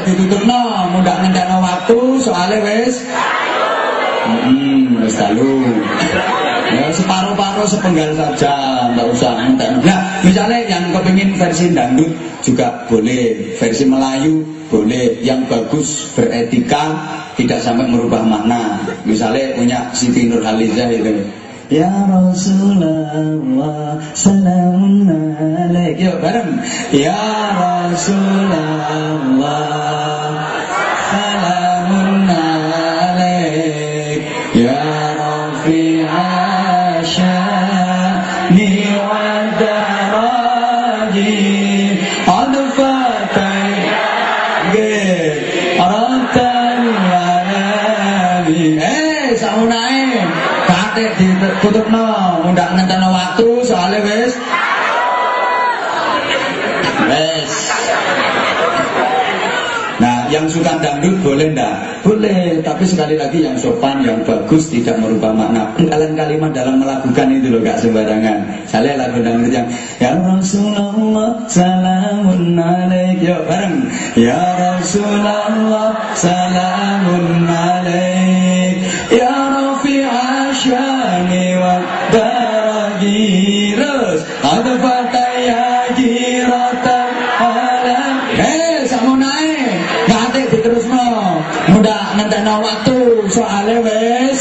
Naik, gak ada ditutup no, mudah ngendana waktu, soalnya wes. Hmm, wes lalu. Ya, separuh-paruh sepenggal saja, nggak usah enten. Nah, misalnya yang kepingin versi dangdut juga boleh, versi Melayu boleh, yang bagus beretika tidak sampai merubah makna. Misalnya punya Siti Nurhaliza itu. Ya Rasulullah Salamun alaik Yuk bareng Ya Rasulullah yang suka dangdut boleh ndak? Boleh, tapi sekali lagi yang sopan, yang bagus, tidak merubah makna. Penggalan kalimat dalam melakukan itu loh, gak sembarangan. Saya lagu dangdut yang Ya Rasulullah, salamun alaik. Yuk, bareng. Ya Rasulullah, salamun alaik. Ya Ngentena waktu soalnya wes.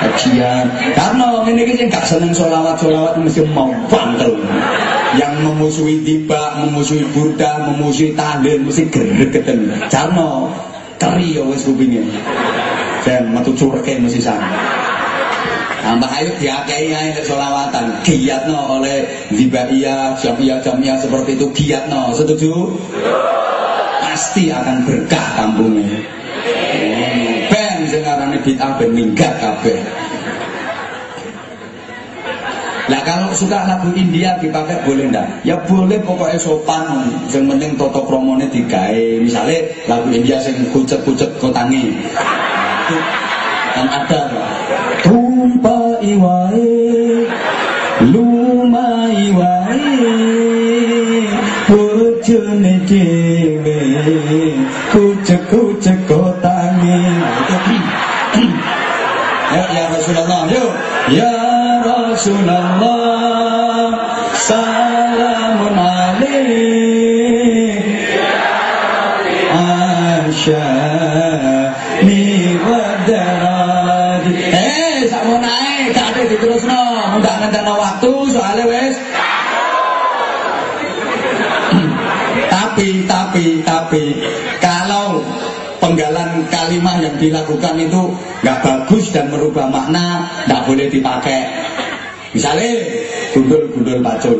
Kajian. Karena ini kita gak seneng solawat-solawat mesti mau bantel. Yang memusuhi tiba, memusuhi burda, memusuhi tahlil mesti geregeten. Karena keri ya wes kupingnya. Dan metu curke mesti sana. Tambah ayo diakei ae lek selawatan. Giatno oleh Zibaiyah, Syafiyah, Jamiyah seperti itu giatno. Setuju? Pasti akan berkah kampungnya. Ben sing arane bid'ah ben minggat kabeh. Lah kalau suka lagu India dipakai boleh ndak? Ya boleh pokoknya sopan. Yang penting toto kromone digawe. Misalnya lagu India sing kucet-kucet kotangi. Kan ada Tumpai wae lumai wae bojone dhewe kucek-kucek kotangi. Ya, ya Rasulullah, yuk. Ya Rasulullah, yang dilakukan itu nggak bagus dan merubah makna, nggak boleh dipakai. Misalnya, gundul-gundul pacul.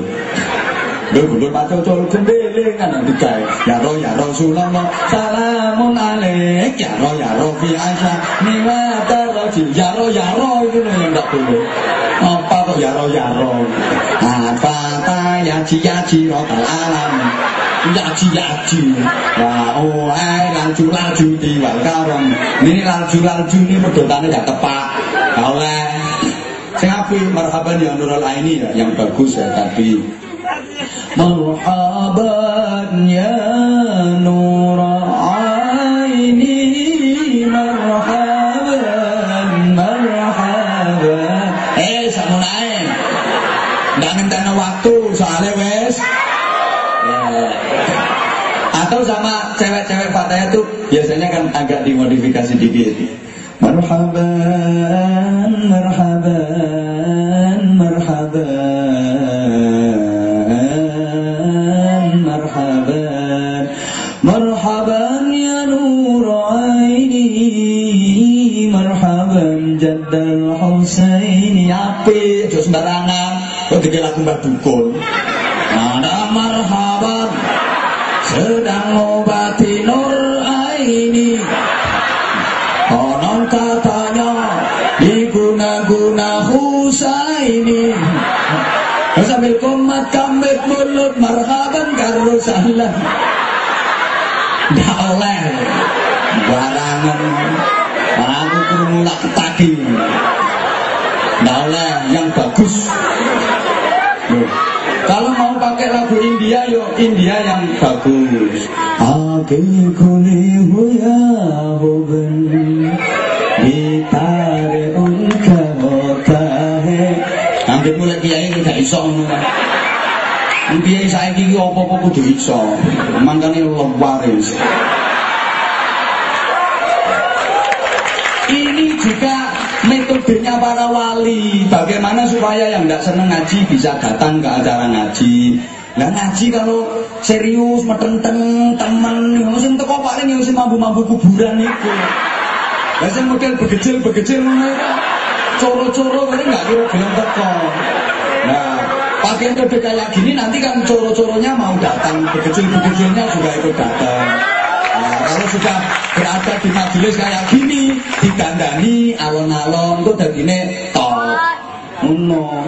Gundul-gundul pacul, cul gendele kan digawe. Ya roh, ya Rasulullah, salamun alaik. Ya roh, ya roh, fi asya, niwata roji. Ya roh, ya roh, itu yang nggak boleh. Apa kok ya roh, ya roh? Apa ya ji, ya ji, rotal alam. Yaji yaji wah oh eh laju laju di wal karom ini laju laju ini pedotannya gak tepat oleh. Saya api marhaban yang nurul aini ya yang bagus ya tapi. Marhaban ya Fataya tuh biasanya kan agak dimodifikasi dikit. Marhaban, marhaban, marhaban, marhaban, marhaban ya nur aini, marhaban jaddal Husaini api, terus sembarangan, kok lagu mbak dukun. Nggak oleh yang bagus. Loh. Kalau mau pakai lagu India, yo India yang bagus. Ake kuni huya hoben Ditare unka hotahe Nanti mulai kiai ini gak iso. Kiai saiki iki apa-apa kudu iso. Mangkane lewaris. Ini juga metodenya para wali. Bagaimana supaya yang tidak seneng ngaji bisa datang ke acara ngaji. Nah ngaji kalau serius, metenten, temen, sing teko paling yang sing mampu-mampu kuburan itu. Lah sing model begecil-begecil coro-coro kali nggak kira gelem teko. Nah, pakai metode kayak gini nanti kan coro-coronya mau datang, begecil-begecilnya juga ikut datang. Kalau sudah berada di majelis kayak gini, didandani alon-alon kok dadine top. Ngono.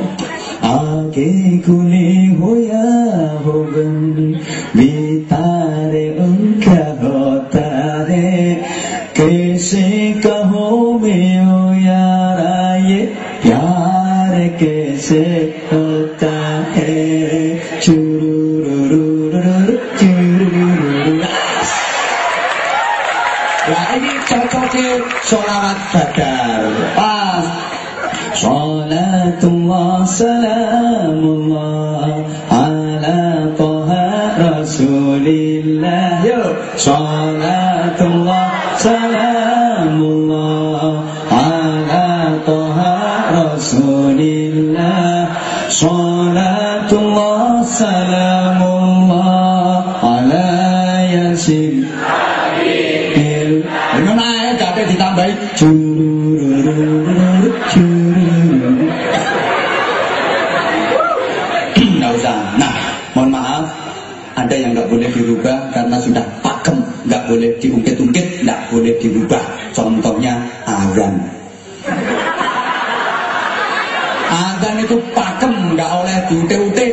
Ake kuni hoya hogan vitare unka hotare kese kaho me o yaraye pyare kese sholawat badar. Pas. Salatullah salamullah Ala toha rasulillah. Yuk Salatullah salamullah Ala toha rasulillah. Salatullah salamullah dirubah Contohnya azan Azan itu pakem nggak oleh diutik-utik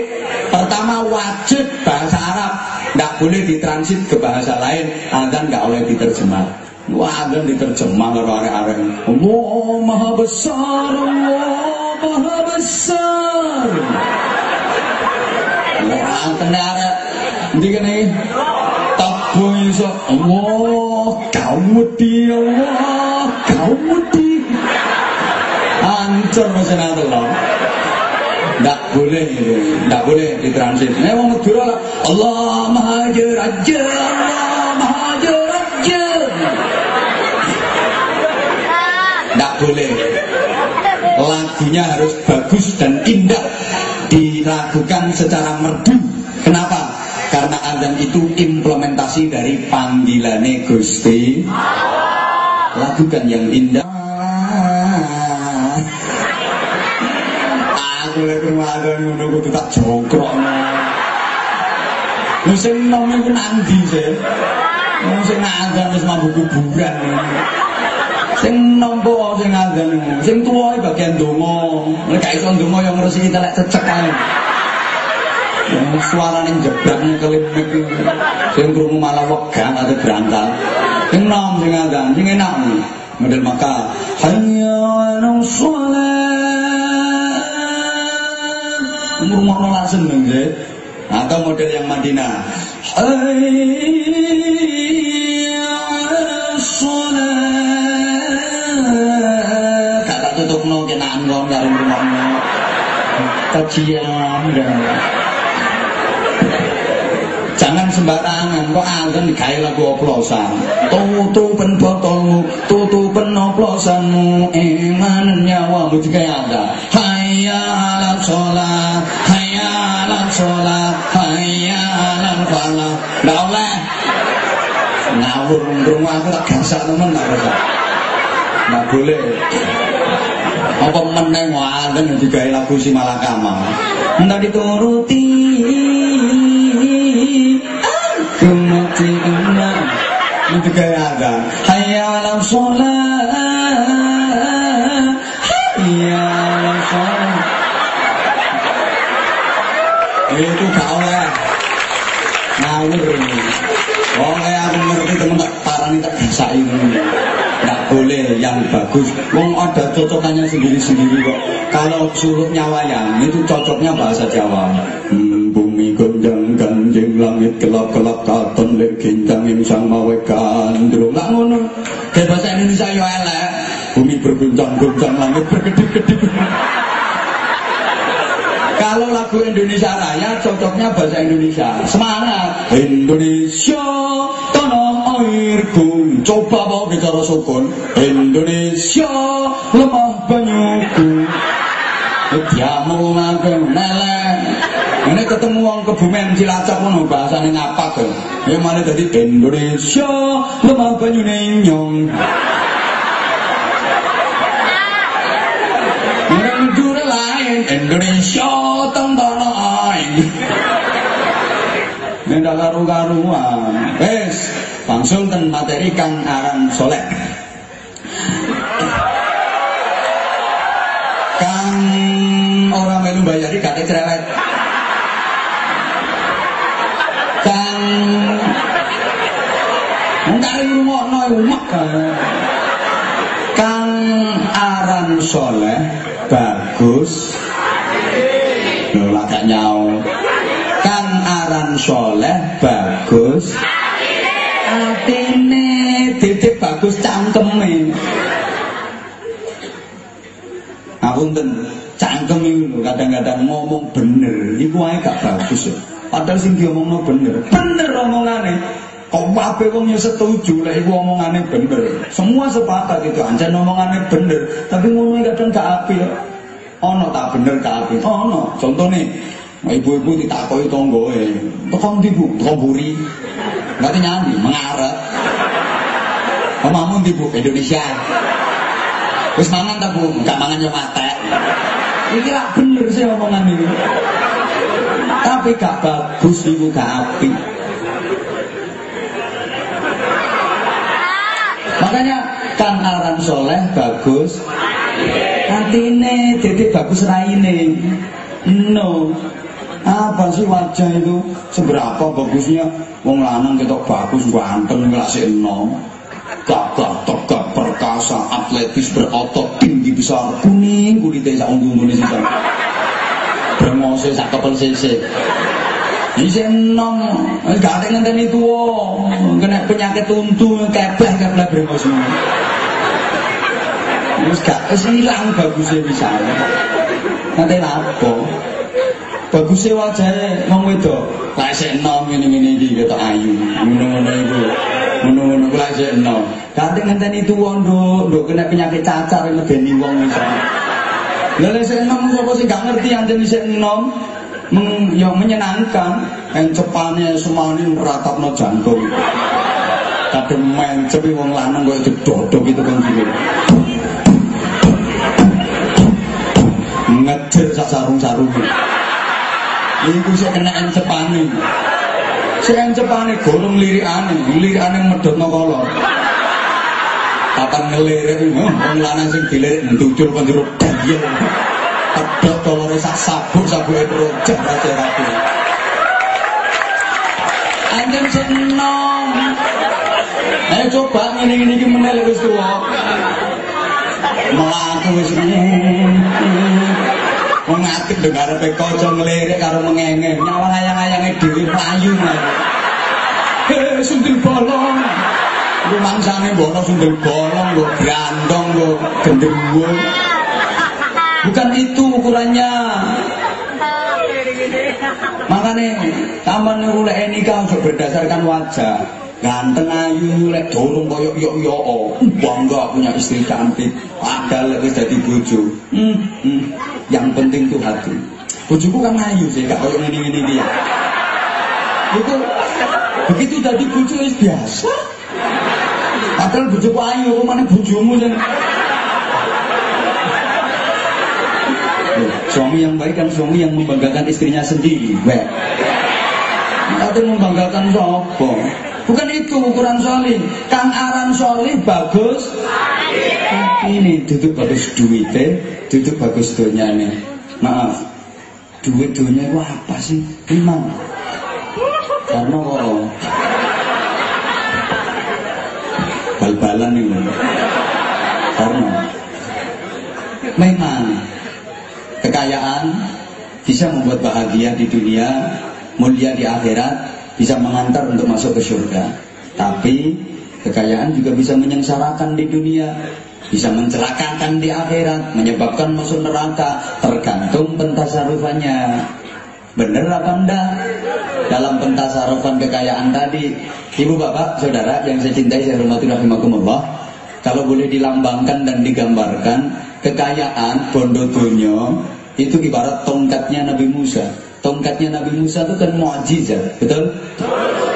Pertama wajib bahasa Arab nggak boleh ditransit ke bahasa lain Azan nggak oleh diterjemah Wah, azan diterjemah karo arek-arek. Allah Maha Besar, Allah Maha Besar. Wah, kena arek. Ndi kene? Tabo iso. Allah, kau wedi Allah, kau wedi. Hancur mesin Allah. Nggak boleh itu, nggak boleh ditransit. Nah, orang Madura lah, Allah Maha Raja, Allah Maha Raja. Nggak boleh. Lagunya harus bagus dan indah, dilakukan secara merdu. Kenapa? Karena azan itu implementasi dari panggilannya Gusti. Lakukan yang indah. Aku lek rumah ngono kudu tak jongkrokno. Lho sing nom iku nandi sih? Wong sing azan wis mambu kuburan. Sing nampa sing azan sing tuwa iki bagian donga. Nek gak iso yang ngresiki telek cecek. Yang suarane jeblak kelimik iki. Sing krungu malah wegang atau berangkat. Sing nom sing azan sing enak. Model maka hayya 'alal shalah ngurungokno langsung nggih. Atau model yang Madinah. Gak tak tutupno kenaan kon karo ngurungokno. Kajian dan sembarangan kok azan digawe lagu oplosan. Tutupen botolmu, tutupen oplosanmu, iman nyawamu digawe ada. Hayya 'alal shalah, hayya 'alal shalah, hayya 'alal falah. Nggak oleh. Ngawur rumah aku tak gasak temen tak usah. Nggak boleh. Apa meneng azan digawe lagu si malakama. Ndak dituruti Itu kayak ada Hayya alam sholat Hayya alam sholat Itu gak oleh. Ngawur Oleh aku ngerti temen tak ini tak gasai nggak boleh yang bagus. Wong ada cocokannya sendiri-sendiri kok. Kalau suruh nyawayang itu cocoknya bahasa Jawa. Hmm, langit kelap-kelap katon lek kincang yang sang mawe kandro nggak ngono kayak bahasa Indonesia yo elek bumi berguncang-guncang langit berkedip-kedip kalau lagu Indonesia Raya cocoknya bahasa Indonesia. Semangat. Indonesia tanah airku. Coba bawa bicara sukun. Indonesia lemah banyuku. Diamu naga nelek. Ini ketemu orang kebumen cilacap ngono bahasane ngapa tuh? Ya mana tadi Indonesia lemah banyu nyong. Ini lain Indonesia tontono aing. Ndak karu-karuan. Wes, langsung ten materi Kang Aran Soleh. Kang orang melu bayari kate cerewet. Enggak rumokno umek. Kang Aran Soleh bagus. Lola gak nyau Kang Aran Soleh bagus. Atine titik bagus cangkeme. Aku enten cangkem itu kadang-kadang ngomong bener. Iku aja gak bagus ya. Padahal sing diomongno bener. Bener omongane Kok wabe wong yo setuju lek iku omongane bener. Semua sepakat itu anjen omongane bener, tapi ngono kadang gak apik. Ono tak bener gak apik. Ono. Contone ibu-ibu ditakoki tonggoe, "Kok ndi Bu?" "Tomburi." Ngerti nyanyi, mengarep. Omamu ndi Bu? Indonesia. Wis mangan ta Bu? Gak mangan yo mate. Iki lah bener sih omongan ini. Tapi gak bagus ibu gak apik. Makanya Kang Aran Soleh bagus. Hantine jadi bagus raine. No. Apa sih wajah itu seberapa bagusnya? Wong lanang ketok bagus ganteng kelas enom gagah tegak perkasa atletis berotot tinggi besar kuning kulitnya sak ungu-ungu sih bermose sak kepel Isi enom, gak ada ngenteni tuwa, kena penyakit untu, kebeh brengos semua. Wis gak wis ilang bagusnya bisa. Nanti apa? Bagusnya wajahnya wong wedok. Lah isih enom ngene-ngene iki ayu. Ngono-ngono iku. Ngono-ngono ku lah isih enom. Gak ada ngenteni tuwa nduk, nduk kena penyakit cacar medeni wong. Lah lek isih enom sapa sing gak ngerti anjen isih enom? Meng, yang menyenangkan yang cepane semuanya meratapno jantung kadang cepi wong lanang kok dodok itu kan gitu ngejer sak sarung-sarung Iku saya kena encepane. Saya encepane golong lirikane, lirikane medhotno kolor. Kapan ngelirik, wong lanang sing dilirik nducul kon jero dayel. Pedot kolore sak sabuk sabuke projek aja rapi. Anjen seneng. Ayo coba ngene-ngene iki menel wis tuwa. Melaku wis Wong ngatik dengar pe kaca ngelirik karo mengenge, nyawang ayang-ayange dhewe mlayu Heh, sundel bolong. Rumangsane bono sundel bolong, kok gandong, kok gendengwo. Bukan itu ukurannya. Makanya taman ulek nikah untuk berdasarkan wajah. Ganteng ayu lek dorong koyok yo yo oh. Bangga punya istri cantik. Ada lek jadi bojo. Hmm, hmm. Yang penting tuh hati. Bojoku kan ayu sih, gak koyok ini ini dia. Itu begitu jadi bojo biasa. Padahal bojoku ayu, mana bojomu yang Suami yang baik kan suami yang membanggakan istrinya sendiri. Baik. Tapi membanggakan sopo. Bukan itu ukuran solih. Kang Aran solih bagus. Tapi ini duduk bagus duitnya, duduk bagus dunyanya. Maaf, duit dunia itu apa sih? Memang. Karena kok dalan itu. Karena memang kekayaan bisa membuat bahagia di dunia, mulia di akhirat, bisa mengantar untuk masuk ke surga. Tapi kekayaan juga bisa menyengsarakan di dunia, bisa mencelakakan di akhirat, menyebabkan masuk neraka, tergantung pentasarufannya. Bener apa enggak? Dalam pentasarufan kekayaan tadi, ibu bapak, saudara yang saya cintai, saya hormati rahimakumullah, kalau boleh dilambangkan dan digambarkan, kekayaan bondo itu ibarat tongkatnya Nabi Musa. Tongkatnya Nabi Musa itu kan mukjizat, betul?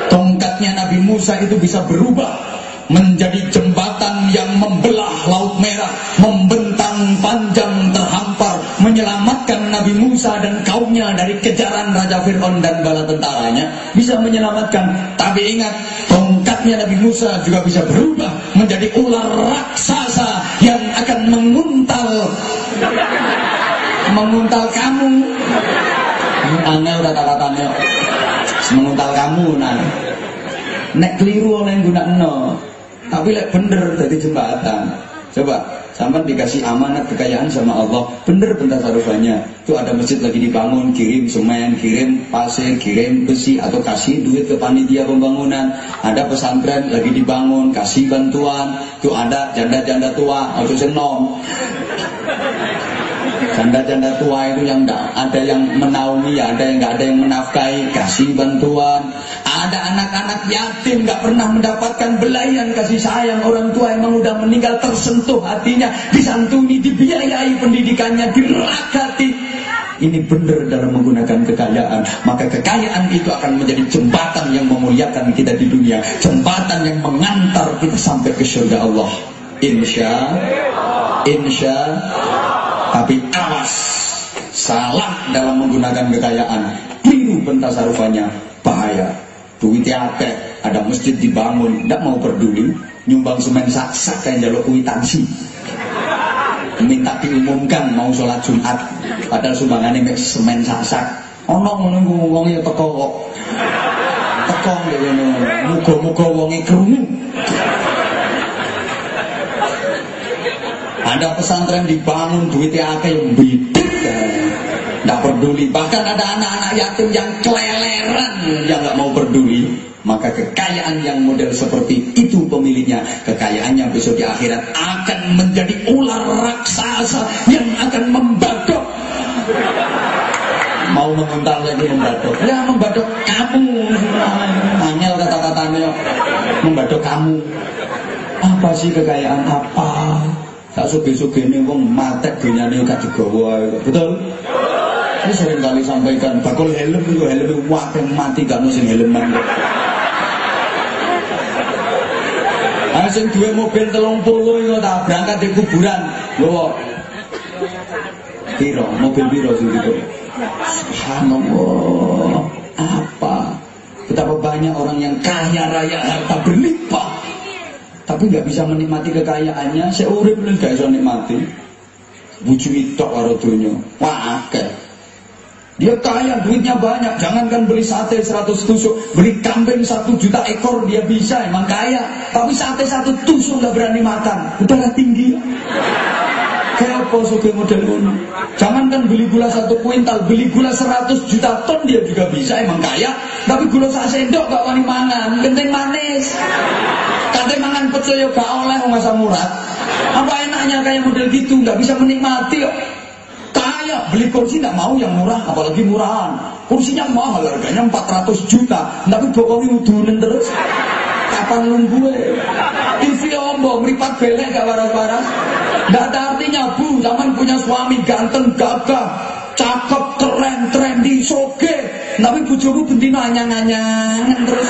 Tongkatnya Nabi Musa itu bisa berubah menjadi jembatan yang membelah laut merah, membentang panjang terhampar, menyelamatkan Nabi Musa dan kaumnya dari kejaran Raja Fir'aun dan bala tentaranya, bisa menyelamatkan. Tapi ingat, tongkatnya Nabi Musa juga bisa berubah menjadi ular raksasa yang akan menguntal menguntal kamu. Angel kata-katanya menguntal kamu nah nek keliru oleh no tapi lek bener dari jembatan. Coba sampai dikasih amanat kekayaan sama Allah. Bener taruhannya itu ada masjid lagi dibangun kirim semen kirim pasir kirim besi atau kasih duit ke panitia pembangunan. Ada pesantren lagi dibangun kasih bantuan. Itu ada janda-janda tua atau senom Janda-janda tua itu yang enggak ada yang menaungi, ada yang enggak ada yang menafkahi, kasih bantuan. Ada anak-anak yatim enggak pernah mendapatkan belayan kasih sayang. Orang tua emang udah meninggal tersentuh hatinya, disantuni, dibiayai pendidikannya, dirakati. Ini benar dalam menggunakan kekayaan. Maka kekayaan itu akan menjadi jembatan yang memuliakan kita di dunia. Jembatan yang mengantar kita sampai ke surga Allah. Insya Insya tapi awas salah dalam menggunakan kekayaan, keliru pentasarufannya bahaya. Duitnya akeh, ada masjid dibangun, tidak mau peduli, nyumbang semen sak-sak kayak jalur kuitansi. Minta diumumkan mau sholat Jumat, padahal sumbangannya semen sak-sak. Ono menunggu wonge teko kok. Teko ngene, muga-muga wonge. Ada pesantren dibangun duitnya akeh bidik. Tidak peduli. Bahkan ada anak-anak yatim yang keleleran yang nggak mau peduli. Maka kekayaan yang model seperti itu pemiliknya, kekayaannya besok di akhirat akan menjadi ular raksasa yang akan membadok. Mau menguntal lagi membadok. Ya membadok kamu. Angel kata-katanya. Membadok kamu. Apa sih kekayaan? Apa Tak suge-suge ini wong matek dunyane gak digawa. Betul? Ini sering kali sampaikan, bakul helm itu helm itu wakil mati gak sing helman. Ayo sing duwe mobil puluh itu tak berangkat di kuburan. Lho. Piro, mobil piro sing itu. Subhanallah. Apa? Betapa banyak orang yang kaya raya harta berlimpah tapi nggak bisa menikmati kekayaannya. Seurip lu gak bisa nikmati. Bucu itu karo dunia wah dia kaya duitnya banyak. Jangankan beli sate 100 tusuk beli kambing satu juta ekor dia bisa emang kaya. Tapi sate satu tusuk nggak berani makan. Udahlah tinggi apa suge model ini jangankan beli gula satu kuintal beli gula 100 juta ton dia juga bisa emang kaya tapi gula sak sendok gak wani mangan genteng manis Kate mangan pecel yo gak oleh masa murah. Apa enaknya kayak model gitu nggak bisa menikmati. Kaya beli kursi nggak mau yang murah, apalagi murahan. Kursinya mahal harganya 400 juta, tapi pokoknya udunen terus. Kapan nunggu TV ombo meripat belek gak waras-waras. Gak ada artinya bu, zaman punya suami ganteng, gagah, cakep, keren, trendy, soge. Tapi bujuku bendino anyang-anyang terus.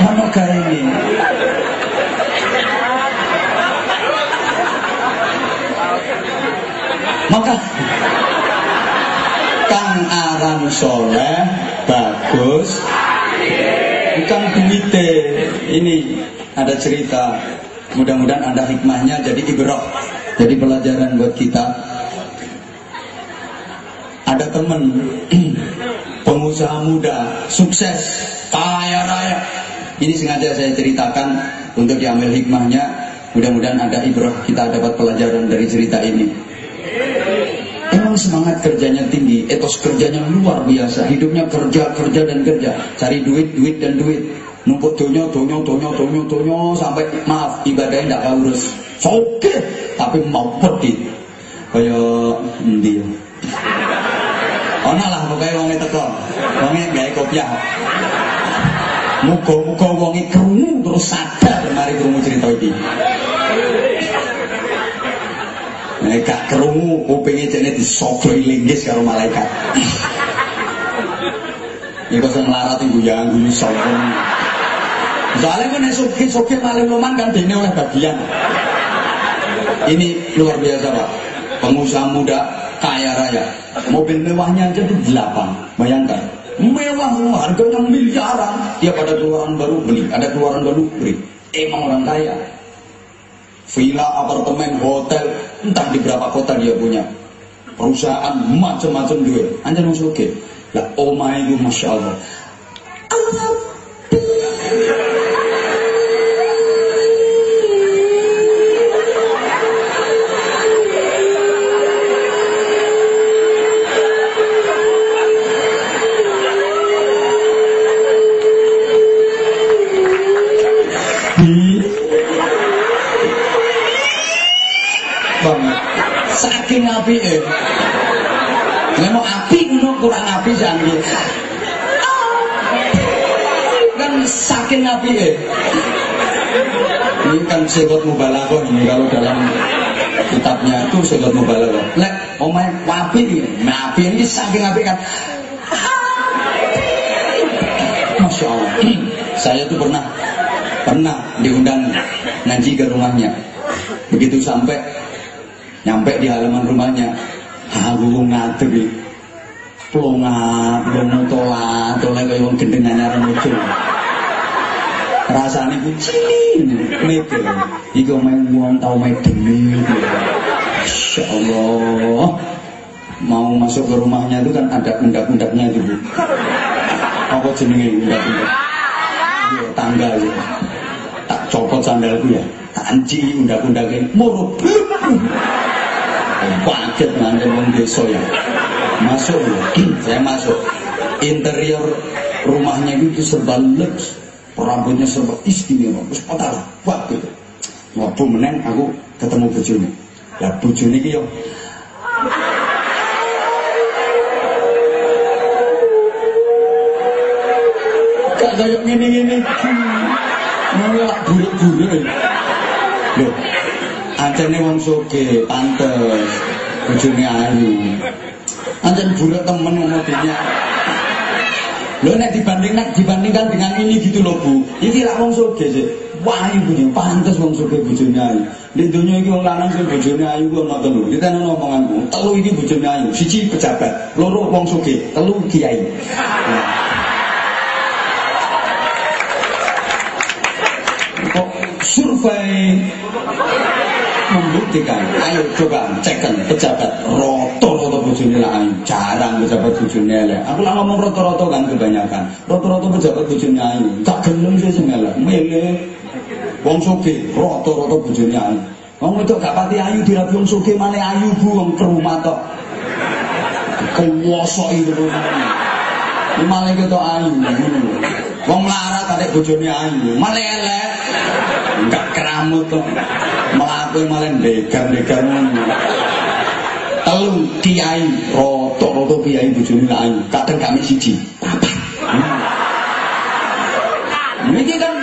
Manakah ini? Maka Kang aran soleh bukan duite ini ada cerita mudah-mudahan ada hikmahnya jadi ibrah jadi pelajaran buat kita ada teman pengusaha muda sukses kaya raya Ini sengaja saya ceritakan untuk diambil hikmahnya. Mudah-mudahan ada ibrah kita dapat pelajaran dari cerita ini. Emang semangat kerjanya tinggi, etos kerjanya luar biasa. Hidupnya kerja, kerja dan kerja, cari duit, duit dan duit. Numpuk donyo, donyo, donyo, donyo, donyo sampai maaf ibadahnya tidak urus. Oke, tapi mau pedih. Kayak endi ya? Ana lah pokoke wonge teko. Wonge gawe kopiah. Muga-muga wonge krungu terus sadar mari krungu cerita iki. Nek gak krungu kupinge jane disogoi linggis karo malaikat. Iku sing larat iku ya ngguni sapa. Soalnya kan nek suki-suki maling loman kan dene oleh bagian. Ini luar biasa Pak. Pengusaha muda kaya raya. Mobil mewahnya aja tuh delapan. Bayangkan. Mewah harganya miliaran. Dia pada keluaran baru beli. Ada keluaran baru beli. Emang orang kaya. Villa, apartemen, hotel. Entah di berapa kota dia punya. Perusahaan macam-macam juga. Anjir masuk oke. Lah oma itu Masya Allah. Allah saking apike. Nek mau api ngono kurang api jangan Kan saking apike. Ini kan sebut mubalaghah ini kalau dalam kitabnya itu sebut mubalaghah. Lek omae api iki, nah api ini saking api kan. Masya Allah. Saya tuh pernah pernah diundang ngaji ke rumahnya. Begitu sampai Nyampe di halaman rumahnya, aku ngadeg plonga, plonga tola, tola kaya wong gendeng anyaran itu. Rasane ku cilik, mikir. Iku main wong tau main demi. Masya Allah. Mau masuk ke rumahnya itu kan ada undak-undaknya itu bu. Apa jenenge undak-undak? Iya, tangga ya. Tak copot sandalku ya. Tak anci undak-undaknya. Paket nanti wong desa ya. Masuk ya. Saya masuk. Interior rumahnya itu serba lux. Rambutnya serba istimewa. Terus otak buat gitu. Wabu meneng aku ketemu. Lah bojone iki yo Gak kayak gini-gini. Malah buruk-buruk. Loh, Ancene wong soge, pantes. Bojone ayu. Ancen bulat temen modelnya. Lo nek dibanding nek dibandingkan dengan ini gitu loh Bu. Iki lak wong soge sih. Wah, ibu nih, pantes wong soge bojone ayu. Di dunia iki wong lanang sing ayu ku ono telu. Ditenan omonganku. Telu iki bojone ayu. Siji pejabat, loro wong soge, telu kiai. Survei membuktikan ayo coba cekkan pejabat. Roto-roto bojone ayu jarang pejabat bojone elek aku lah ngomong roto-roto kan kebanyakan. Roto-roto pejabat bojone ayu tak gelem sih semelah mele. Wong sugih roto-roto bojone ayu wong itu gak pati ayu dirabi wong sugih mana ayu bu? Wong kerumah tok. Kuwoso itu malah gitu ayu. Wong melarat adek bojone ayu malah elek. Enggak keramut tuh melakukan malah degar-degar telu kiai roto-roto kiai bojone ayu. Kadang kami siji. Ini kan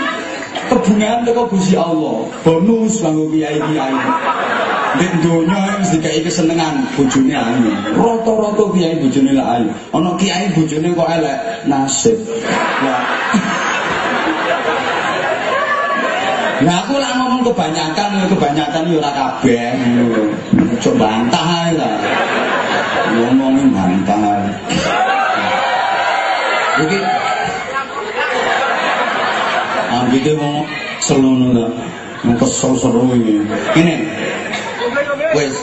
kebungaan teko Gusti Allah. Bonus kanggo kiai-kiai. Di dunia mesti kayak kesenengan bojone ayu. Roto-roto kiai bojone ayu. Ana kiai bojone kok elek? Nasib. Nah aku lah ngomong kebanyakan, kebanyakan ya ora kabeh. Coba bantah ae lah. Ngomongin bantah. Iki gitu mau selono lah. Mau kesel seru ini. Ini. Wes.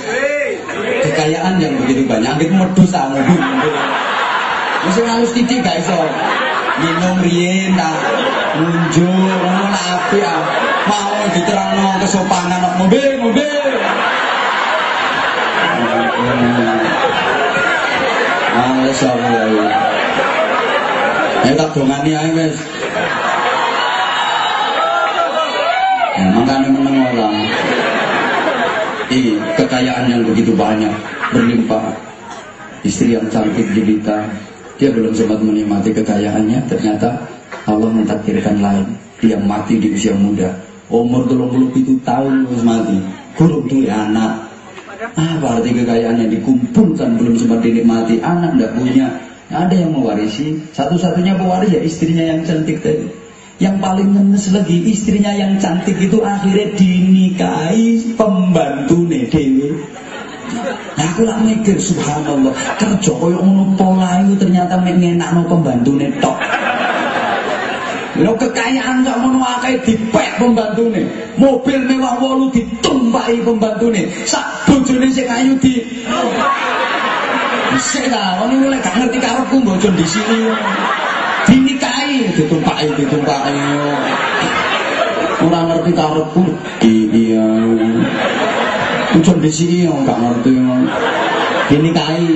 Kekayaan yang begitu banyak, itu medus tak mobil. Mesti harus titik gak iso. minum riyen ta munjuk ngono api ah mau diterangno kesopanan mobil mobil Males aku ya. Ya tak dongani ae wis. Ya, makanya orang. Ini kekayaan yang begitu banyak, berlimpah. Istri yang cantik jelita, dia belum sempat menikmati kekayaannya, ternyata Allah mentakdirkan lain. Dia mati di usia muda. Umur 30 itu tahun harus mati. Kurung tuh anak. Apa arti kekayaannya dikumpulkan belum sempat dinikmati anak tidak punya ada yang mewarisi satu-satunya pewaris ya istrinya yang cantik tadi yang paling menes lagi istrinya yang cantik itu akhirnya dinikahi pembantu dewi Nah aku lah mikir subhanallah kerja koyo ngono pola itu ternyata mengenakno pembantune tok. Lo kekayaan gak akeh dipek pembantune. Mobil mewah wolu ditumpaki pembantune. Sak bojone sing ayu di Sik ta, wong mulai gak ngerti karepku bojo di sini. Dinikahi ditumpaki ditumpaki. Ora ngerti karepku. Iya. Bojo di sini gak ngerti. Dinikahi.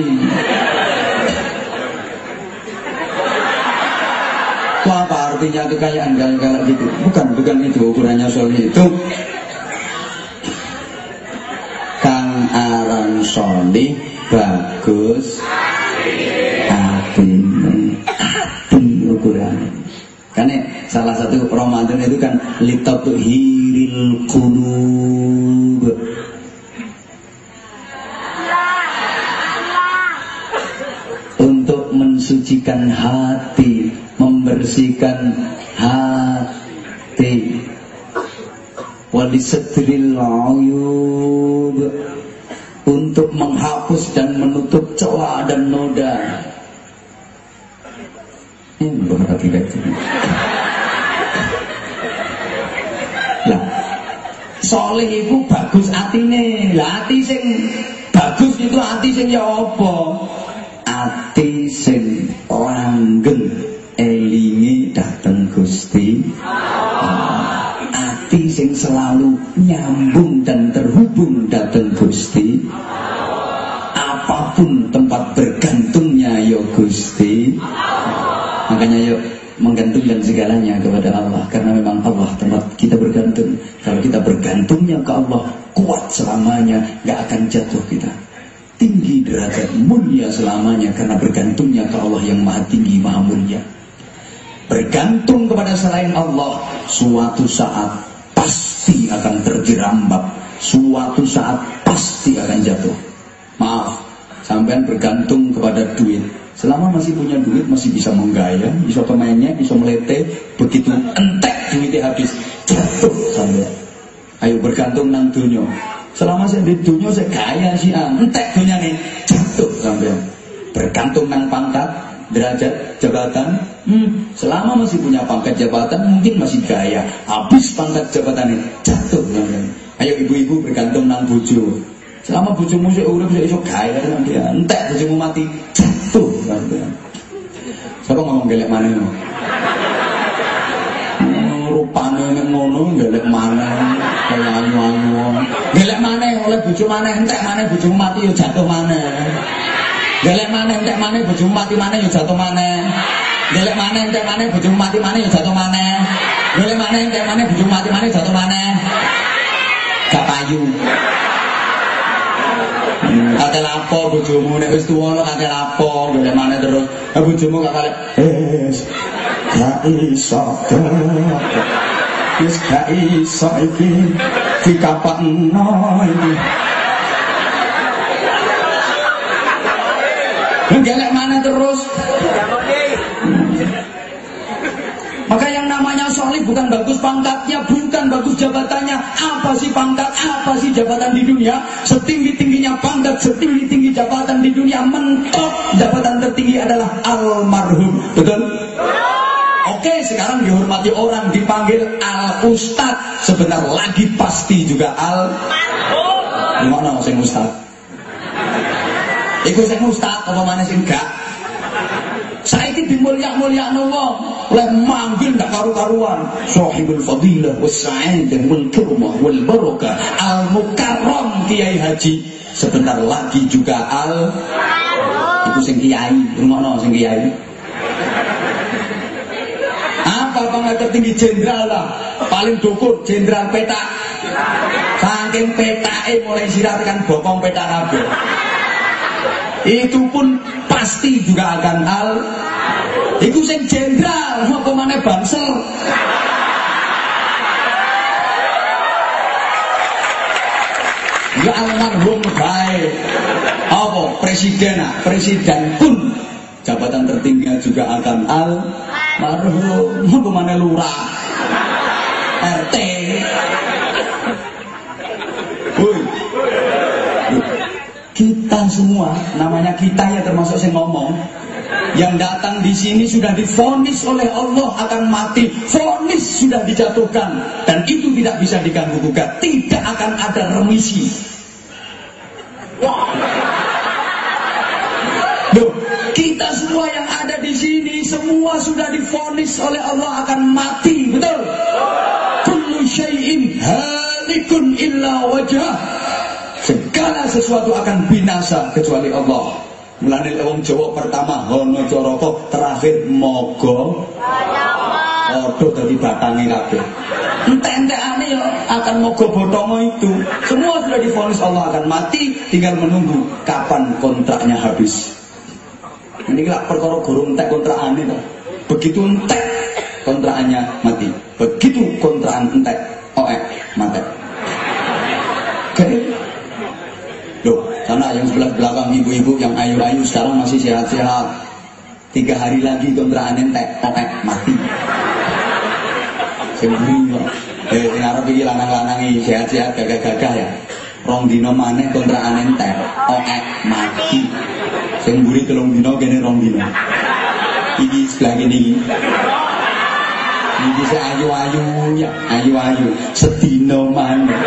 Itu apa artinya kekayaan kayak gitu? Bukan, bukan itu. Ukurannya soal itu. Kang Aran Solih bagus. Hati. Ukuran. Karena salah satu Ramadan itu kan hiril qulub. Untuk mensucikan hati membersihkan hati walisatril ayub untuk menghapus dan menutup celah dan noda. Ini berarti Lah, soleh itu bagus atine. Lah ati sing bagus itu ati sing ya apa? Ati sing langgeng nyambung dan terhubung dateng Gusti. Apa pun tempat bergantungnya ya Gusti. Makanya yuk menggantungkan segalanya kepada Allah. Karena memang Allah tempat kita bergantung. Kalau kita bergantungnya ke Allah kuat selamanya gak akan jatuh kita. Tinggi derajat mulia selamanya karena bergantungnya ke Allah yang maha tinggi maha mulia. Bergantung kepada selain Allah suatu saat pasti akan terjerambab suatu saat pasti akan jatuh maaf Sampean bergantung kepada duit. Selama masih punya duit, masih bisa menggaya, bisa pemainnya, bisa melete, begitu entek duitnya habis, jatuh sampean. Ayo bergantung nang dunia. Selama saya di dunia saya kaya sih, ah. entek dunia nih, jatuh sampean. Bergantung nang pangkat, derajat, jabatan. Hmm, selama masih punya pangkat jabatan, mungkin masih gaya. Habis pangkat jabatan ini, jatuh sampean. Ayo ibu-ibu bergantung nang bojo. Selama bojomu sik urip sik iso gawe kan dia. Entek bojomu mati jatuh dia. Siapa ngomong gelek mana no? Rupane nek ngono gelek mana? Kaya anu-anu. Gelek oleh bojo mana entek mana bojomu mati yo jatuh mana? Gelek mana entek mana bojomu mati mana yo jatuh mana? Gelek mana entek mana bojomu mati mana yo jatuh mana? Gelek mana entek mana bojomu mati mana jatuh mana? Gak payu. Kate lapo bojomu nek wis tuwa ono kate lapo golek maneh terus. Eh bojomu gak kale wis gak iso. Wis gak iso iki dikapakno iki. Golek maneh terus. Maka yang namanya solih bukan bagus pangkatnya, bukan bagus jabatannya. Apa sih pangkat, apa sih jabatan di dunia? Setinggi-tingginya pangkat, setinggi-tinggi jabatan di dunia. Mentok jabatan tertinggi adalah almarhum. Betul? Oke, sekarang dihormati orang dipanggil al ustad. Sebentar lagi pasti juga al Gimana sing ustad? Iku sing ustad apa mana sing gak? Saiki dimulia-mulia wong oleh manggil ndak karu-karuan. Sahibul fadilah was sa'adah wal kurmah wal barakah al mukarram kiai haji. Sebentar lagi juga al itu sing kiai rumono sing kiai. Apa pangkat tertinggi jenderal lah paling dukur jenderal peta saking eh mulai siratkan bokong peta kabeh itu pun pasti juga akan al Iku sing jenderal, apa mana bangsel. Ya almarhum baik. Apa? Presiden, ah, presiden pun jabatan tertinggi juga akan al marhum apa mana lurah RT Woi. Kita semua, namanya kita ya termasuk saya ngomong, yang datang di sini sudah difonis oleh Allah akan mati. Fonis sudah dijatuhkan dan itu tidak bisa diganggu gugat. Tidak akan ada remisi. Duh, kita semua yang ada di sini semua sudah difonis oleh Allah akan mati, betul? Kullu syai'in halikun illa wajah. Segala sesuatu akan binasa kecuali Allah. Mulane wong Jawa pertama hono coroko, terakhir mogo. Padha dadi batange kabeh. Entek-entekane ya akan mogo botongo itu. Semua sudah difonis Allah akan mati, tinggal menunggu kapan kontraknya habis. Ini kira perkara guru entek kontrakane to. Begitu entek kontrakannya mati. Begitu kontrakan entek, eh, mati. Oke. Loh, karena yang sebelah belakang ibu-ibu yang ayu-ayu sekarang masih sehat-sehat. Tiga hari lagi kontrakan entek, oke mati. Sembunyi. Eh, sing arep iki lanang-lanang sehat-sehat gagah-gagah ya. Rong dino maneh kontrakan entek, mati. Sing mburi telung dino kene rong dino. Iki sebelah kene iki. Iki ayu-ayu ya, ayu-ayu. Sedino maneh.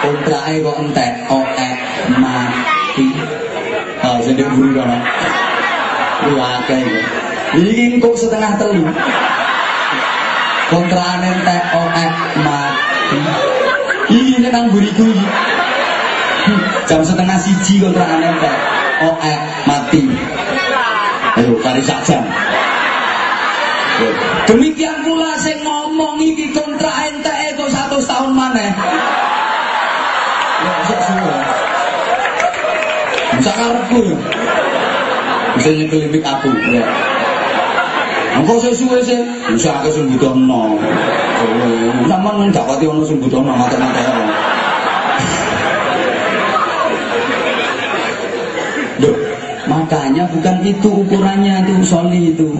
Kontrake kok entek, oke mati. Oh, sendiri buru kono. Lu akeh iki. Iki setengah telu. Kontrane entek oke mati. Iki nek nang buriku iki. Jam setengah siji kontrane entek oke mati. Ayo kari saja. Demikian pula saya ngomong iki kontrak entek kok satu tahun mana? Bisa karepku ya. Bisa nyekelipik aku ya. Engkau sesuai sih, bisa aku sing budono. Sama nang dapati ono sing ya. Duh, makanya bukan itu ukurannya itu soli itu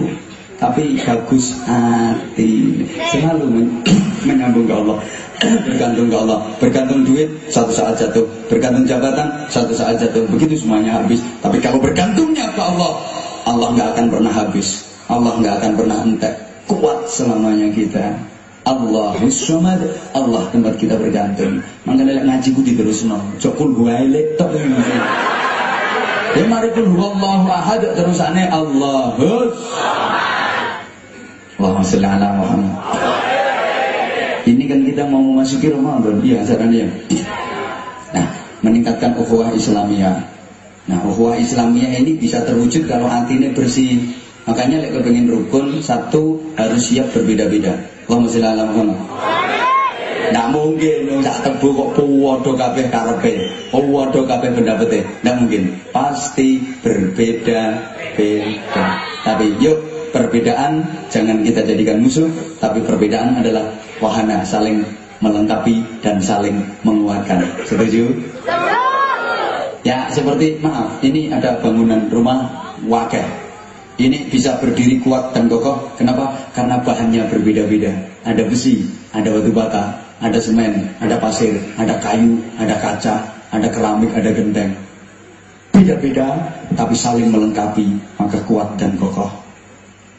tapi bagus hati selalu menyambung ke Allah bergantung ke Allah. Bergantung duit satu saat jatuh. Bergantung jabatan satu saat jatuh. Begitu semuanya habis. Tapi kalau bergantungnya ke Allah Allah nggak akan pernah habis. Allah nggak akan pernah entek. Kuat selamanya kita. Allah samad. Allah tempat kita bergantung. Makanya ngaji ku terus no cokul gue tok. Ya mari pun wallahu ahad. Terusane Allahus Allahumma sholli ala Muhammad. Ini kan kita mau memasuki Ramadan, iya caranya. Nah, meningkatkan ukhuwah Islamiyah. Nah, ukhuwah Islamiyah ini bisa terwujud kalau hatinya bersih. Makanya lek kepengen rukun, satu harus siap berbeda-beda. Allahumma sholli ala Muhammad. Mungkin nggak tebu kok puwodo kabeh karepe. Puwodo kabeh pendapete. Nggak mungkin. Pasti berbeda-beda. Tapi yuk perbedaan jangan kita jadikan musuh, tapi perbedaan adalah wahana saling melengkapi dan saling menguatkan. Setuju? Ya, seperti maaf, ini ada bangunan rumah wakil. Ini bisa berdiri kuat dan kokoh. Kenapa? Karena bahannya berbeda-beda. Ada besi, ada batu bata, ada semen, ada pasir, ada kayu, ada kaca, ada keramik, ada genteng. Beda-beda, tapi saling melengkapi, maka kuat dan kokoh.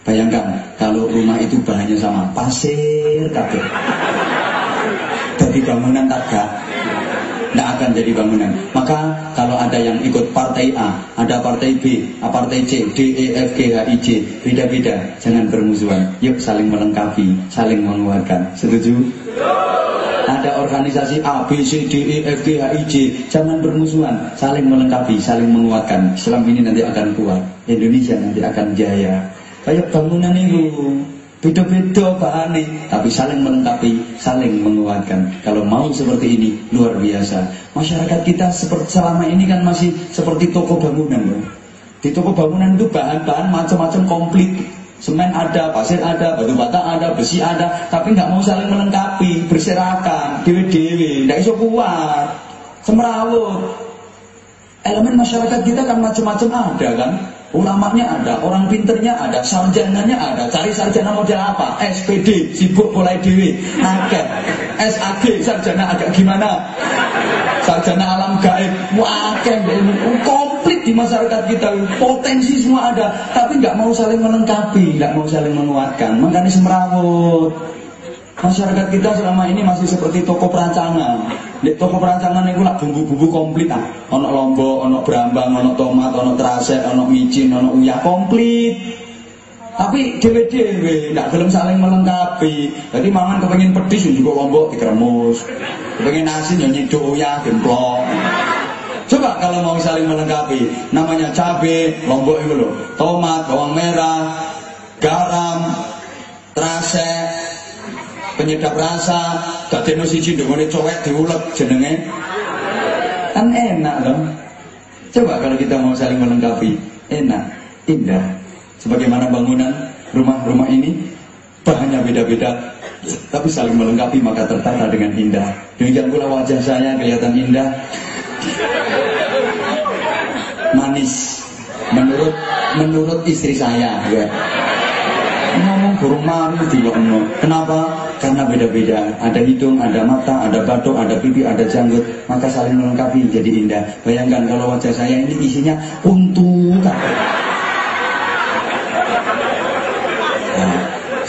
Bayangkan kalau rumah itu bahannya sama pasir kabeh. Jadi bangunan taga tidak akan jadi bangunan. Maka kalau ada yang ikut partai A, ada partai B, partai C, D, E, F, G, H, I, J, beda-beda, jangan bermusuhan. Yuk saling melengkapi, saling menguatkan. Setuju? Ada organisasi A, B, C, D, E, F, G, H, I, J, jangan bermusuhan, saling melengkapi, saling menguatkan. Islam ini nanti akan kuat, Indonesia nanti akan jaya. Kayak bangunan itu, Beda-beda bahannya, tapi saling melengkapi, saling menguatkan. Kalau mau seperti ini, luar biasa. Masyarakat kita seperti selama ini kan masih seperti toko bangunan. Bro. Di toko bangunan itu bahan-bahan macam-macam komplit. Semen ada, pasir ada, batu bata ada, besi ada, tapi nggak mau saling melengkapi, berserakan, dewe-dewe, nggak iso kuat, semrawut. Elemen masyarakat kita kan macam-macam ada kan, Ulamanya ada, orang pinternya ada, sarjananya ada. Cari sarjana model apa? SPD, sibuk mulai dewi. Akeh. SAG, sarjana agak gimana? Sarjana alam gaib. Wakeh, komplit di masyarakat kita. Potensi semua ada, tapi nggak mau saling melengkapi, nggak mau saling menguatkan. Makanya semrawut. Masyarakat kita selama ini masih seperti toko perancangan. Di toko perancangan itu lah bumbu-bumbu komplit ah. Ono lombok, ono brambang, ono tomat, ono terase, ono micin, ono uyah komplit. Tapi dewe-dewe tidak belum saling melengkapi. Jadi mangan kepengen pedis juga lombok dikeremus. Kepengen nasi nyanyi nyiduk uyah gemplok. Coba kalau mau saling melengkapi, namanya cabe, lombok itu loh, tomat, bawang merah, garam, terase, penyedap rasa, dadekno siji ndongone cowek diulek jenenge. Kan enak loh. Coba kalau kita mau saling melengkapi, enak, indah. Sebagaimana bangunan rumah-rumah ini bahannya beda-beda, tapi saling melengkapi maka tertata dengan indah. Demikian pula wajah saya kelihatan indah, manis. Menurut menurut istri saya, ya ngomong burung mari. Kenapa? Karena beda-beda. Ada hidung, ada mata, ada batuk, ada pipi, ada janggut. Maka saling melengkapi jadi indah. Bayangkan kalau wajah saya ini isinya untuk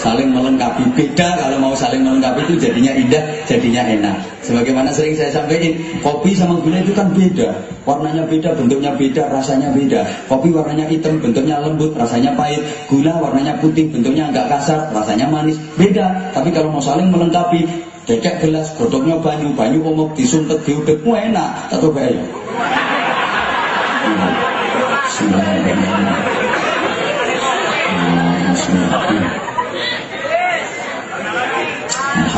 saling melengkapi. Beda kalau mau saling melengkapi itu jadinya indah, jadinya enak. Sebagaimana sering saya sampaikan, kopi sama gula itu kan beda. Warnanya beda, bentuknya beda, rasanya beda. Kopi warnanya hitam, bentuknya lembut, rasanya pahit. Gula warnanya putih, bentuknya agak kasar, rasanya manis. Beda. Tapi kalau mau saling melengkapi, dekek gelas, godoknya banyu, banyu umuk, disuntet, diudek, enak. Tak coba ya. Bismillahirrahmanirrahim.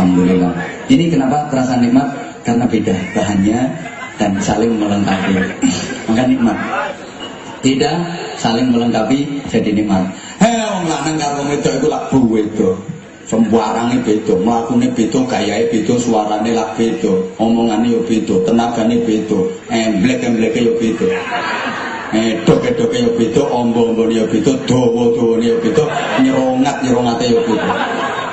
Alhamdulillah. Ini kenapa terasa nikmat? Karena beda bahannya dan saling melengkapi. Maka nikmat. Tidak saling melengkapi jadi nikmat. Hei, wong lanang karo wedok iku lak beda. Sembarange beda, mlakune beda, gayahe beda, suarane lak beda, omongane yo beda, tenagane beda, emblek-embleke yo beda. Edok-edoke yo beda, ombo-ombone yo beda, dawa-dawane yo beda, nyerongat-nyerongate yo beda.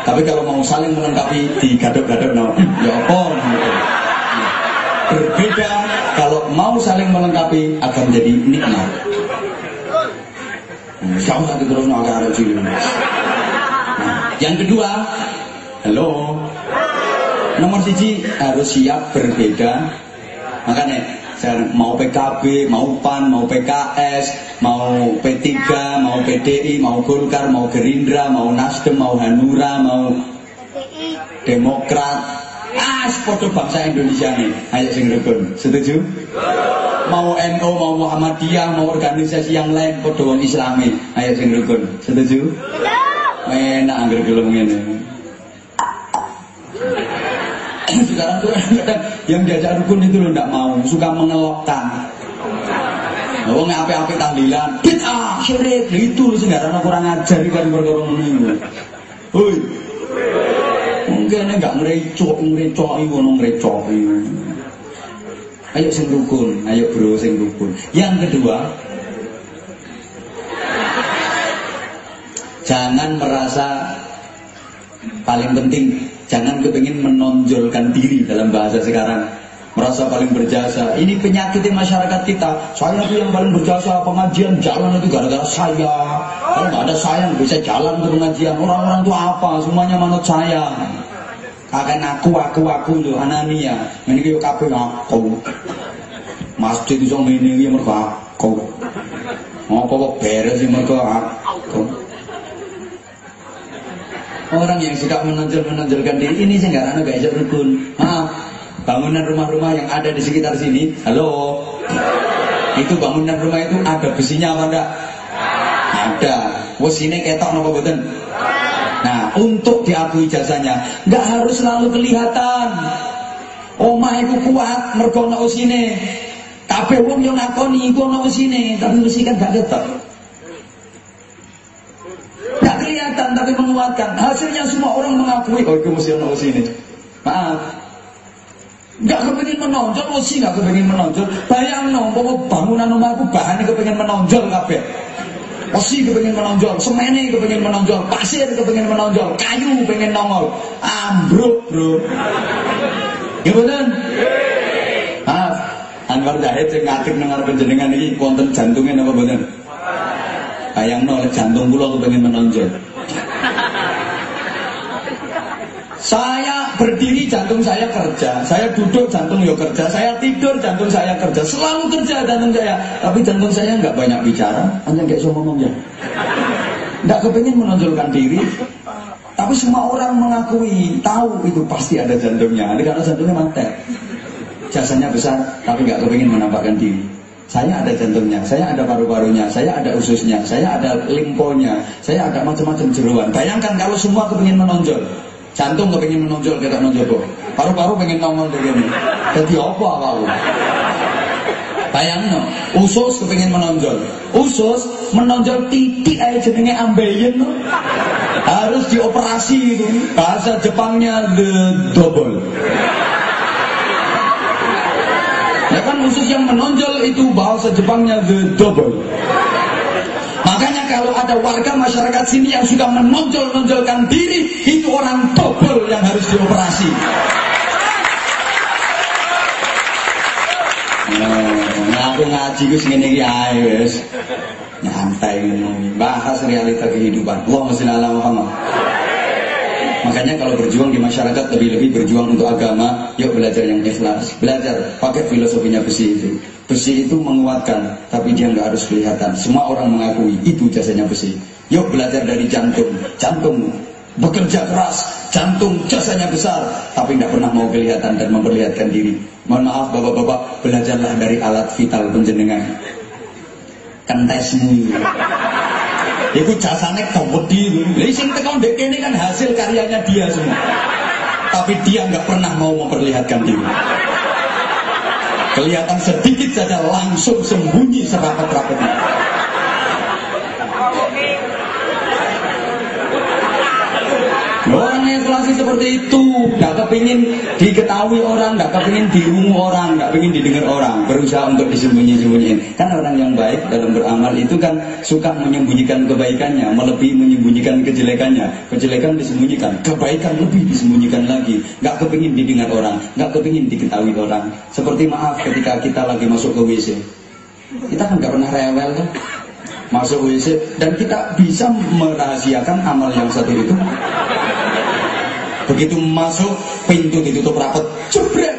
Tapi kalau mau saling melengkapi di gadok-gadok no, ya apa Berbeda kalau mau saling melengkapi akan menjadi nikmat. Satu terus Yang kedua, halo. Nomor siji harus siap berbeda. Makanya mau PKB, mau PAN, mau PKS, mau P3, mau PDI, mau Golkar, mau Gerindra, mau Nasdem, mau Hanura, mau Demokrat. Ah, foto bangsa Indonesia nih. Ayo sing rukun. Setuju? Mau NU, mau Muhammadiyah, mau organisasi yang lain foto wong Islami. Ayo sing rukun. Setuju? Enak anggar gelem ngene. Sekarang tuh kadang yang diajak rukun itu loh tidak mau, suka mengelokkan. Wong ape-ape tahlilan, bid'ah, syirik, itu lu sekarang kurang ajar kan perkara ngono. Hoi. Mungkin enggak ngerecok, ngerecok ngono ngerecok. Ayo sing rukun, ayo bro sing rukun. Yang kedua, jangan merasa paling penting Jangan kepingin menonjolkan diri dalam bahasa sekarang. Merasa paling berjasa. Ini penyakitnya masyarakat kita. Saya tuh yang paling berjasa pengajian jalan itu gara-gara saya. Kalau nggak ada saya bisa jalan ke pengajian. Orang-orang itu apa? Semuanya manut saya. Akan aku, aku, aku loh, Anania. Ini kayak kabel aku. masjid iso ngene iki mergo aku. Ngopo kok beres sih mergo aku. Orang yang suka menonjol-menonjolkan diri ini sih nggak gak bisa rukun. Maaf, bangunan rumah-rumah yang ada di sekitar sini, halo, itu bangunan rumah itu ada besinya apa enggak? Ada. Wes ini ketok nopo boten? Nah, untuk diakui jasanya, nggak harus selalu kelihatan. Omah itu kuat, mergo ana usine. Kabeh wong yo ngakoni iku ana usine, tapi mesti kan gak ketok. Gak kelihatan tapi menguatkan. Hasilnya semua orang mengakui oh itu mesti ana usine. Maaf. Gak kepingin menonjol, mesti gak kepingin menonjol. Bayang no, bangunan rumahku bahannya kepingin menonjol kabeh. Besi kepengen menonjol, semene kepengen menonjol, pasir kepengen menonjol, kayu pengen nongol, ambruk bro. Ya betul? Maaf, Anwar Zahid yang ngatik dengar penjenengan ini konten jantungnya apa betul? Bayang oleh jantung pulau kepengen menonjol. Saya berdiri jantung saya kerja, saya duduk jantung yo kerja, saya tidur jantung saya kerja, selalu kerja jantung saya. Tapi jantung saya nggak banyak bicara, hanya kayak semua ngomong ya. Nggak kepingin menonjolkan diri, tapi semua orang mengakui, tahu itu pasti ada jantungnya. Karena jantungnya mati. Jasanya besar, tapi nggak kepingin menampakkan diri. Saya ada jantungnya, saya ada paru-parunya, saya ada ususnya, saya ada limponya, saya ada macam-macam jeruan. Bayangkan kalau semua kepingin menonjol, Jantung kepingin menonjol kita menonjol Paru-paru pengen nongol dari ini. Jadi apa aku? Bayangno, usus kepingin menonjol. Usus menonjol titik aja jenenge ambeien no. Harus dioperasi itu. Bahasa Jepangnya the double. Ya kan usus yang menonjol itu bahasa Jepangnya the double. Makanya kalau ada warga masyarakat sini yang suka menonjol-nonjolkan diri, itu orang tobel yang harus dioperasi. Nah, aku ngaji gue segini iki ae. Nyantai bahas realita kehidupan. Allahumma sholli ala Muhammad. Makanya kalau berjuang di masyarakat lebih-lebih berjuang untuk agama, yuk belajar yang ikhlas. Belajar pakai filosofinya besi itu. Besi itu menguatkan, tapi dia nggak harus kelihatan. Semua orang mengakui itu jasanya besi. Yuk belajar dari jantung. Jantung bekerja keras, jantung jasanya besar, tapi nggak pernah mau kelihatan dan memperlihatkan diri. Mohon maaf bapak-bapak, belajarlah dari alat vital penjenengan. Kentesmu. Itu jasanya kompeti. Jadi sing tekan dek ini kan hasil karyanya dia semua. Tapi dia nggak pernah mau memperlihatkan diri. Kelihatan sedikit saja langsung sembunyi serapat-rapatnya. Ikhlas seperti itu, gak kepingin diketahui orang, gak kepingin dirungu orang, gak kepingin didengar orang, berusaha untuk disembunyi-sembunyiin. Kan orang yang baik dalam beramal itu kan suka menyembunyikan kebaikannya, melebihi menyembunyikan kejelekannya. Kejelekan disembunyikan, kebaikan lebih disembunyikan lagi. Gak kepingin didengar orang, gak kepingin diketahui orang. Seperti maaf ketika kita lagi masuk ke WC. Kita kan gak pernah rewel kan? masuk WC dan kita bisa merahasiakan amal yang satu itu begitu masuk pintu ditutup rapat jebret.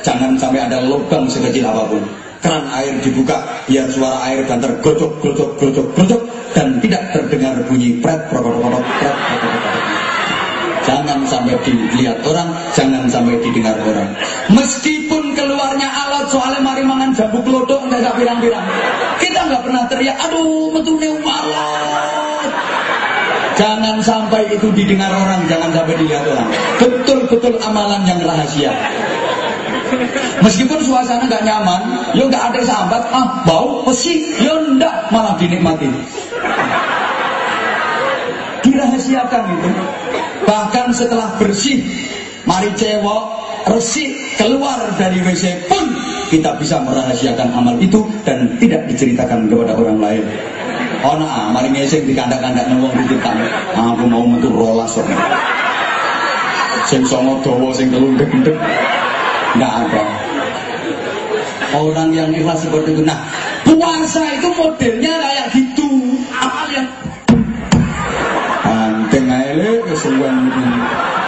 Jangan sampai ada lubang sekecil apa pun. Keran air dibuka biar suara air dan tergocok gocok gocok gocok dan tidak terdengar bunyi pret pret pret pret jangan sampai dilihat orang jangan sampai didengar orang. Meskipun keluarnya alat soalnya mari mangan jambu kelodok nggak pirang-pirang. Kita nggak pernah teriak aduh metune Jangan sampai itu didengar orang, jangan sampai dilihat orang. Betul-betul amalan yang rahasia. Meskipun suasana nggak nyaman, yo nggak ada sahabat, ah bau, besi, yo ndak malah dinikmati. Dirahasiakan itu. Bahkan setelah bersih, mari cewek resik keluar dari WC pun kita bisa merahasiakan amal itu dan tidak diceritakan kepada orang lain. Oh nah, mari ngesing di kandak-kandak nang wong titipan. Aku mau metu rolas kok. Sing songo dawa sing telu ndek-ndek. Enggak ada. Orang yang ikhlas seperti itu. Nah, puasa itu modelnya kayak gitu. Amal yang ae le kesuwen. Nah,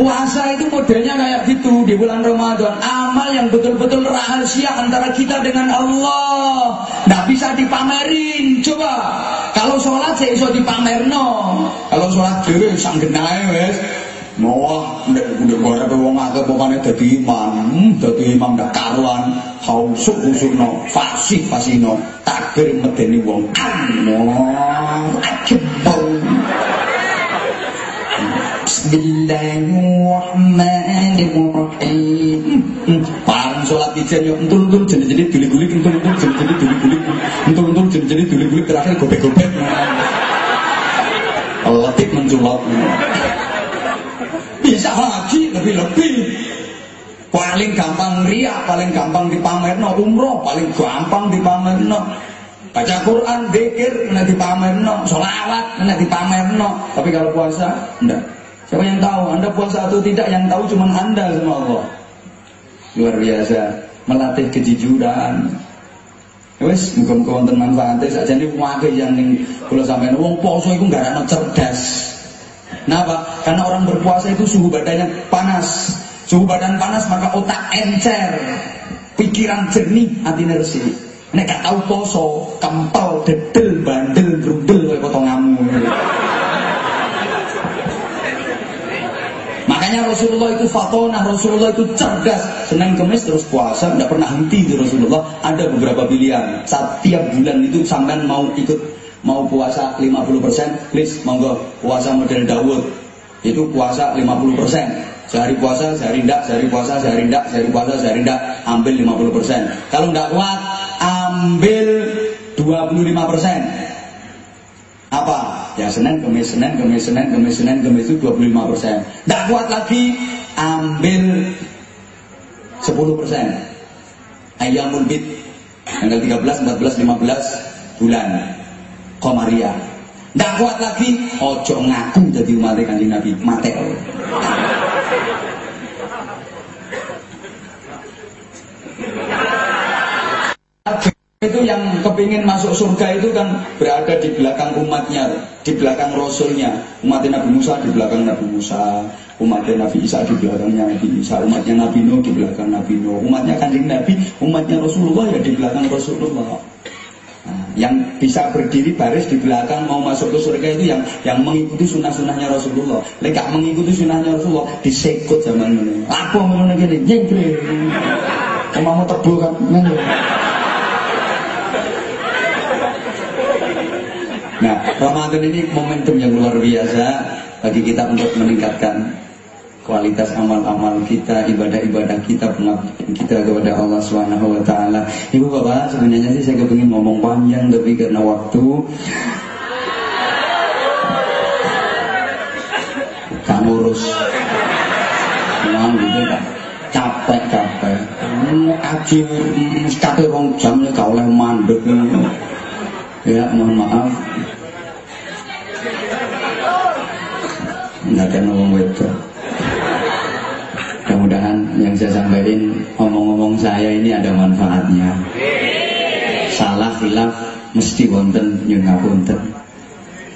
Puasa itu modelnya kayak gitu di bulan Ramadan. Amal yang betul-betul rahasia antara kita dengan Allah. Tidak bisa dipamerin. Coba. Kalau sholat saya iso dipamerno. Kalau sholat dhewe sang genae wes. Nek udah gara wong akeh pokoknya dadi imam, hmm, dadi imam dak karuan, hausuk husukno, fasih fasino, takbir medeni wong. Allah Bismillahirrahmanirrahim. Parang sholat ijen yo entul-entul jenis-jenis gulik-gulik entul-entul jenis-jenis gulik-gulik entul-entul jenis-jenis gulik-gulik terakhir gobek-gobek. Letik menculot. Bisa haji lebih-lebih. Paling gampang ria, paling gampang dipamerno umroh, paling gampang dipamerno baca Quran, dikir, kena dipamerno, sholawat, kena dipamerno. Tapi kalau puasa, enggak. Siapa yang tahu? Anda puasa atau tidak? Yang tahu cuma Anda sama Allah. Luar biasa. Melatih kejujuran. Wes, muka-muka wonten manfaatnya saja ini wakil yang ning kula sampean wong poso iku gak ana cerdas. Kenapa? Karena orang berpuasa itu suhu badannya panas. Suhu badan panas maka otak encer. Pikiran jernih, hati resik. Nek gak poso, kempel, dedel, bandel, grudel kayak potonganmu. Makanya Rasulullah itu fatona, Rasulullah itu cerdas. Senin kemis terus puasa, tidak pernah henti di Rasulullah. Ada beberapa pilihan. Setiap bulan itu sampai mau ikut mau puasa 50%, please monggo puasa model Dawud. Itu puasa 50%. Sehari puasa, sehari ndak, sehari puasa, sehari ndak, sehari puasa, sehari ndak, ambil 50%. Kalau ndak kuat, ambil 25%. Apa? Ya Senin, Kemis, Senin, Kemis, Senin, Kemis, Senin, Kemis itu 25%. Ndak kuat lagi, ambil 10%. Ayamul bid tanggal 13, 14, 15 bulan. Komaria. Ndak kuat lagi, ojo ngaku jadi umat kanjeng Nabi, mate. itu yang kepingin masuk surga itu kan berada di belakang umatnya, di belakang rasulnya. Umat Nabi Musa di belakang Nabi Musa, umat Nabi Isa di belakangnya Nabi Isa, umatnya Nabi Nuh di belakang Nabi Nuh, umatnya kanjeng Nabi, umatnya Rasulullah ya di belakang Rasulullah. Nah, yang bisa berdiri baris di belakang mau masuk ke surga itu yang yang mengikuti sunnah-sunnahnya Rasulullah. Lek mengikuti sunnahnya Rasulullah disekut zaman ini. Apa mau gini jengkre. Kamu mau tebu kan? Nah, Ramadan ini momentum yang luar biasa bagi kita untuk meningkatkan kualitas amal-amal kita, ibadah-ibadah kita, pengabdian kita kepada Allah Subhanahu wa taala. Ibu Bapak, sebenarnya sih saya kepingin ngomong panjang tapi karena waktu gak ngurus. Memang gitu kan. Capek capek. Aji kate rong jam ya gak oleh mandek. Ya, mohon maaf. Enggak ada ngomong wedok. Mudah-mudahan yang saya sampaikan omong-omong saya ini ada manfaatnya. Salah hilaf mesti wonten nyun ngapunten.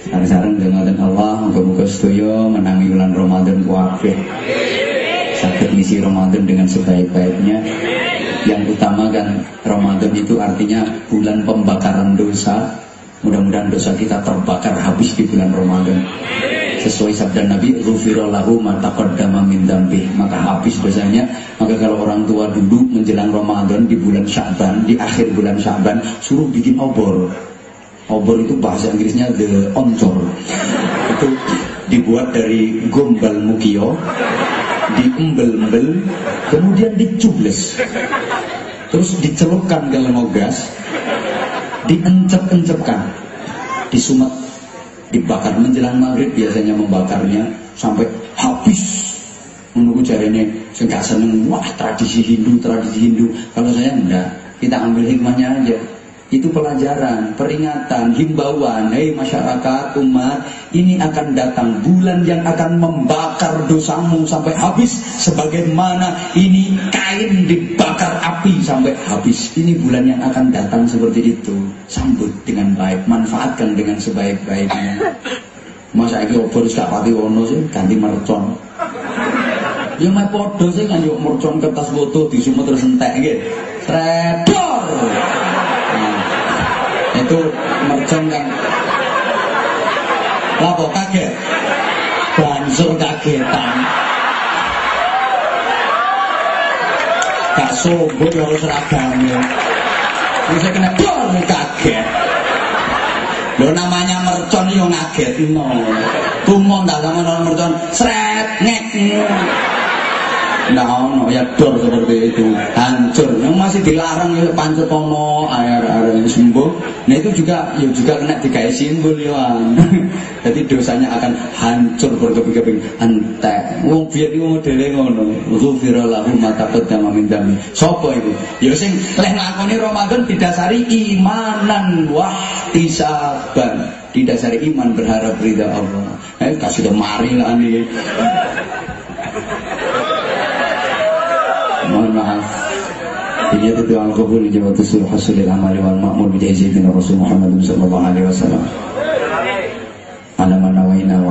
Sareng-sareng dengan Allah muga-muga sedaya menangi bulan Ramadan kuafe. Misi Ramadan dengan sebaik-baiknya. Yang utama kan Ramadan itu artinya bulan pembakaran dosa. Mudah-mudahan dosa kita terbakar habis di bulan Ramadan. Sesuai sabda Nabi ghufirallahu ma min maka habis dosanya. Maka kalau orang tua dulu menjelang Ramadan di bulan Syaban di akhir bulan Syaban suruh bikin obor. Obor itu bahasa Inggrisnya the oncor. Itu dibuat dari gombal mukio diembel-embel kemudian dicubles. Terus dicelupkan ke gas diencep-encepkan disumet dibakar. Menjelang maghrib biasanya membakarnya sampai habis. Menunggu saya nggak seneng. Wah tradisi Hindu tradisi Hindu. Kalau saya enggak kita ambil hikmahnya aja itu pelajaran, peringatan, himbauan, hei masyarakat, umat, ini akan datang bulan yang akan membakar dosamu sampai habis, sebagaimana ini kain dibakar api sampai habis. Ini bulan yang akan datang seperti itu. Sambut dengan baik, manfaatkan dengan sebaik-baiknya. Masa ini obor gak pati sih, ganti mercon. Ya meh padha sing kan yo mercon kertas foto disumut terus entek nggih. Itu mercon kan Lapo kaget? Bansur kagetan. Gak sombong lho seragamnya. Bisa kena dor kaget. Lho namanya mercon yo ngagetno. Tumon tak sama non mercon sret ngek. Nah, ono ya dor seperti itu. Hancur. Yang masih dilarang ya pancet pomo air air sembuh nah itu juga ya juga kena dikai simbol ya. Jadi dosanya akan hancur berkeping-keping. Entek. Wong biar itu modelnya ngono. Ghufira lahu ma taqaddama min dami sapa itu ya sing leh nglakoni Ramadan didasari imanan wahtisaban. Didasari iman berharap ridha Allah. Eh kasih mari lah nih mohon maaf Ini doa al-qabul amali wal Rasul Muhammad alaihi wasallam.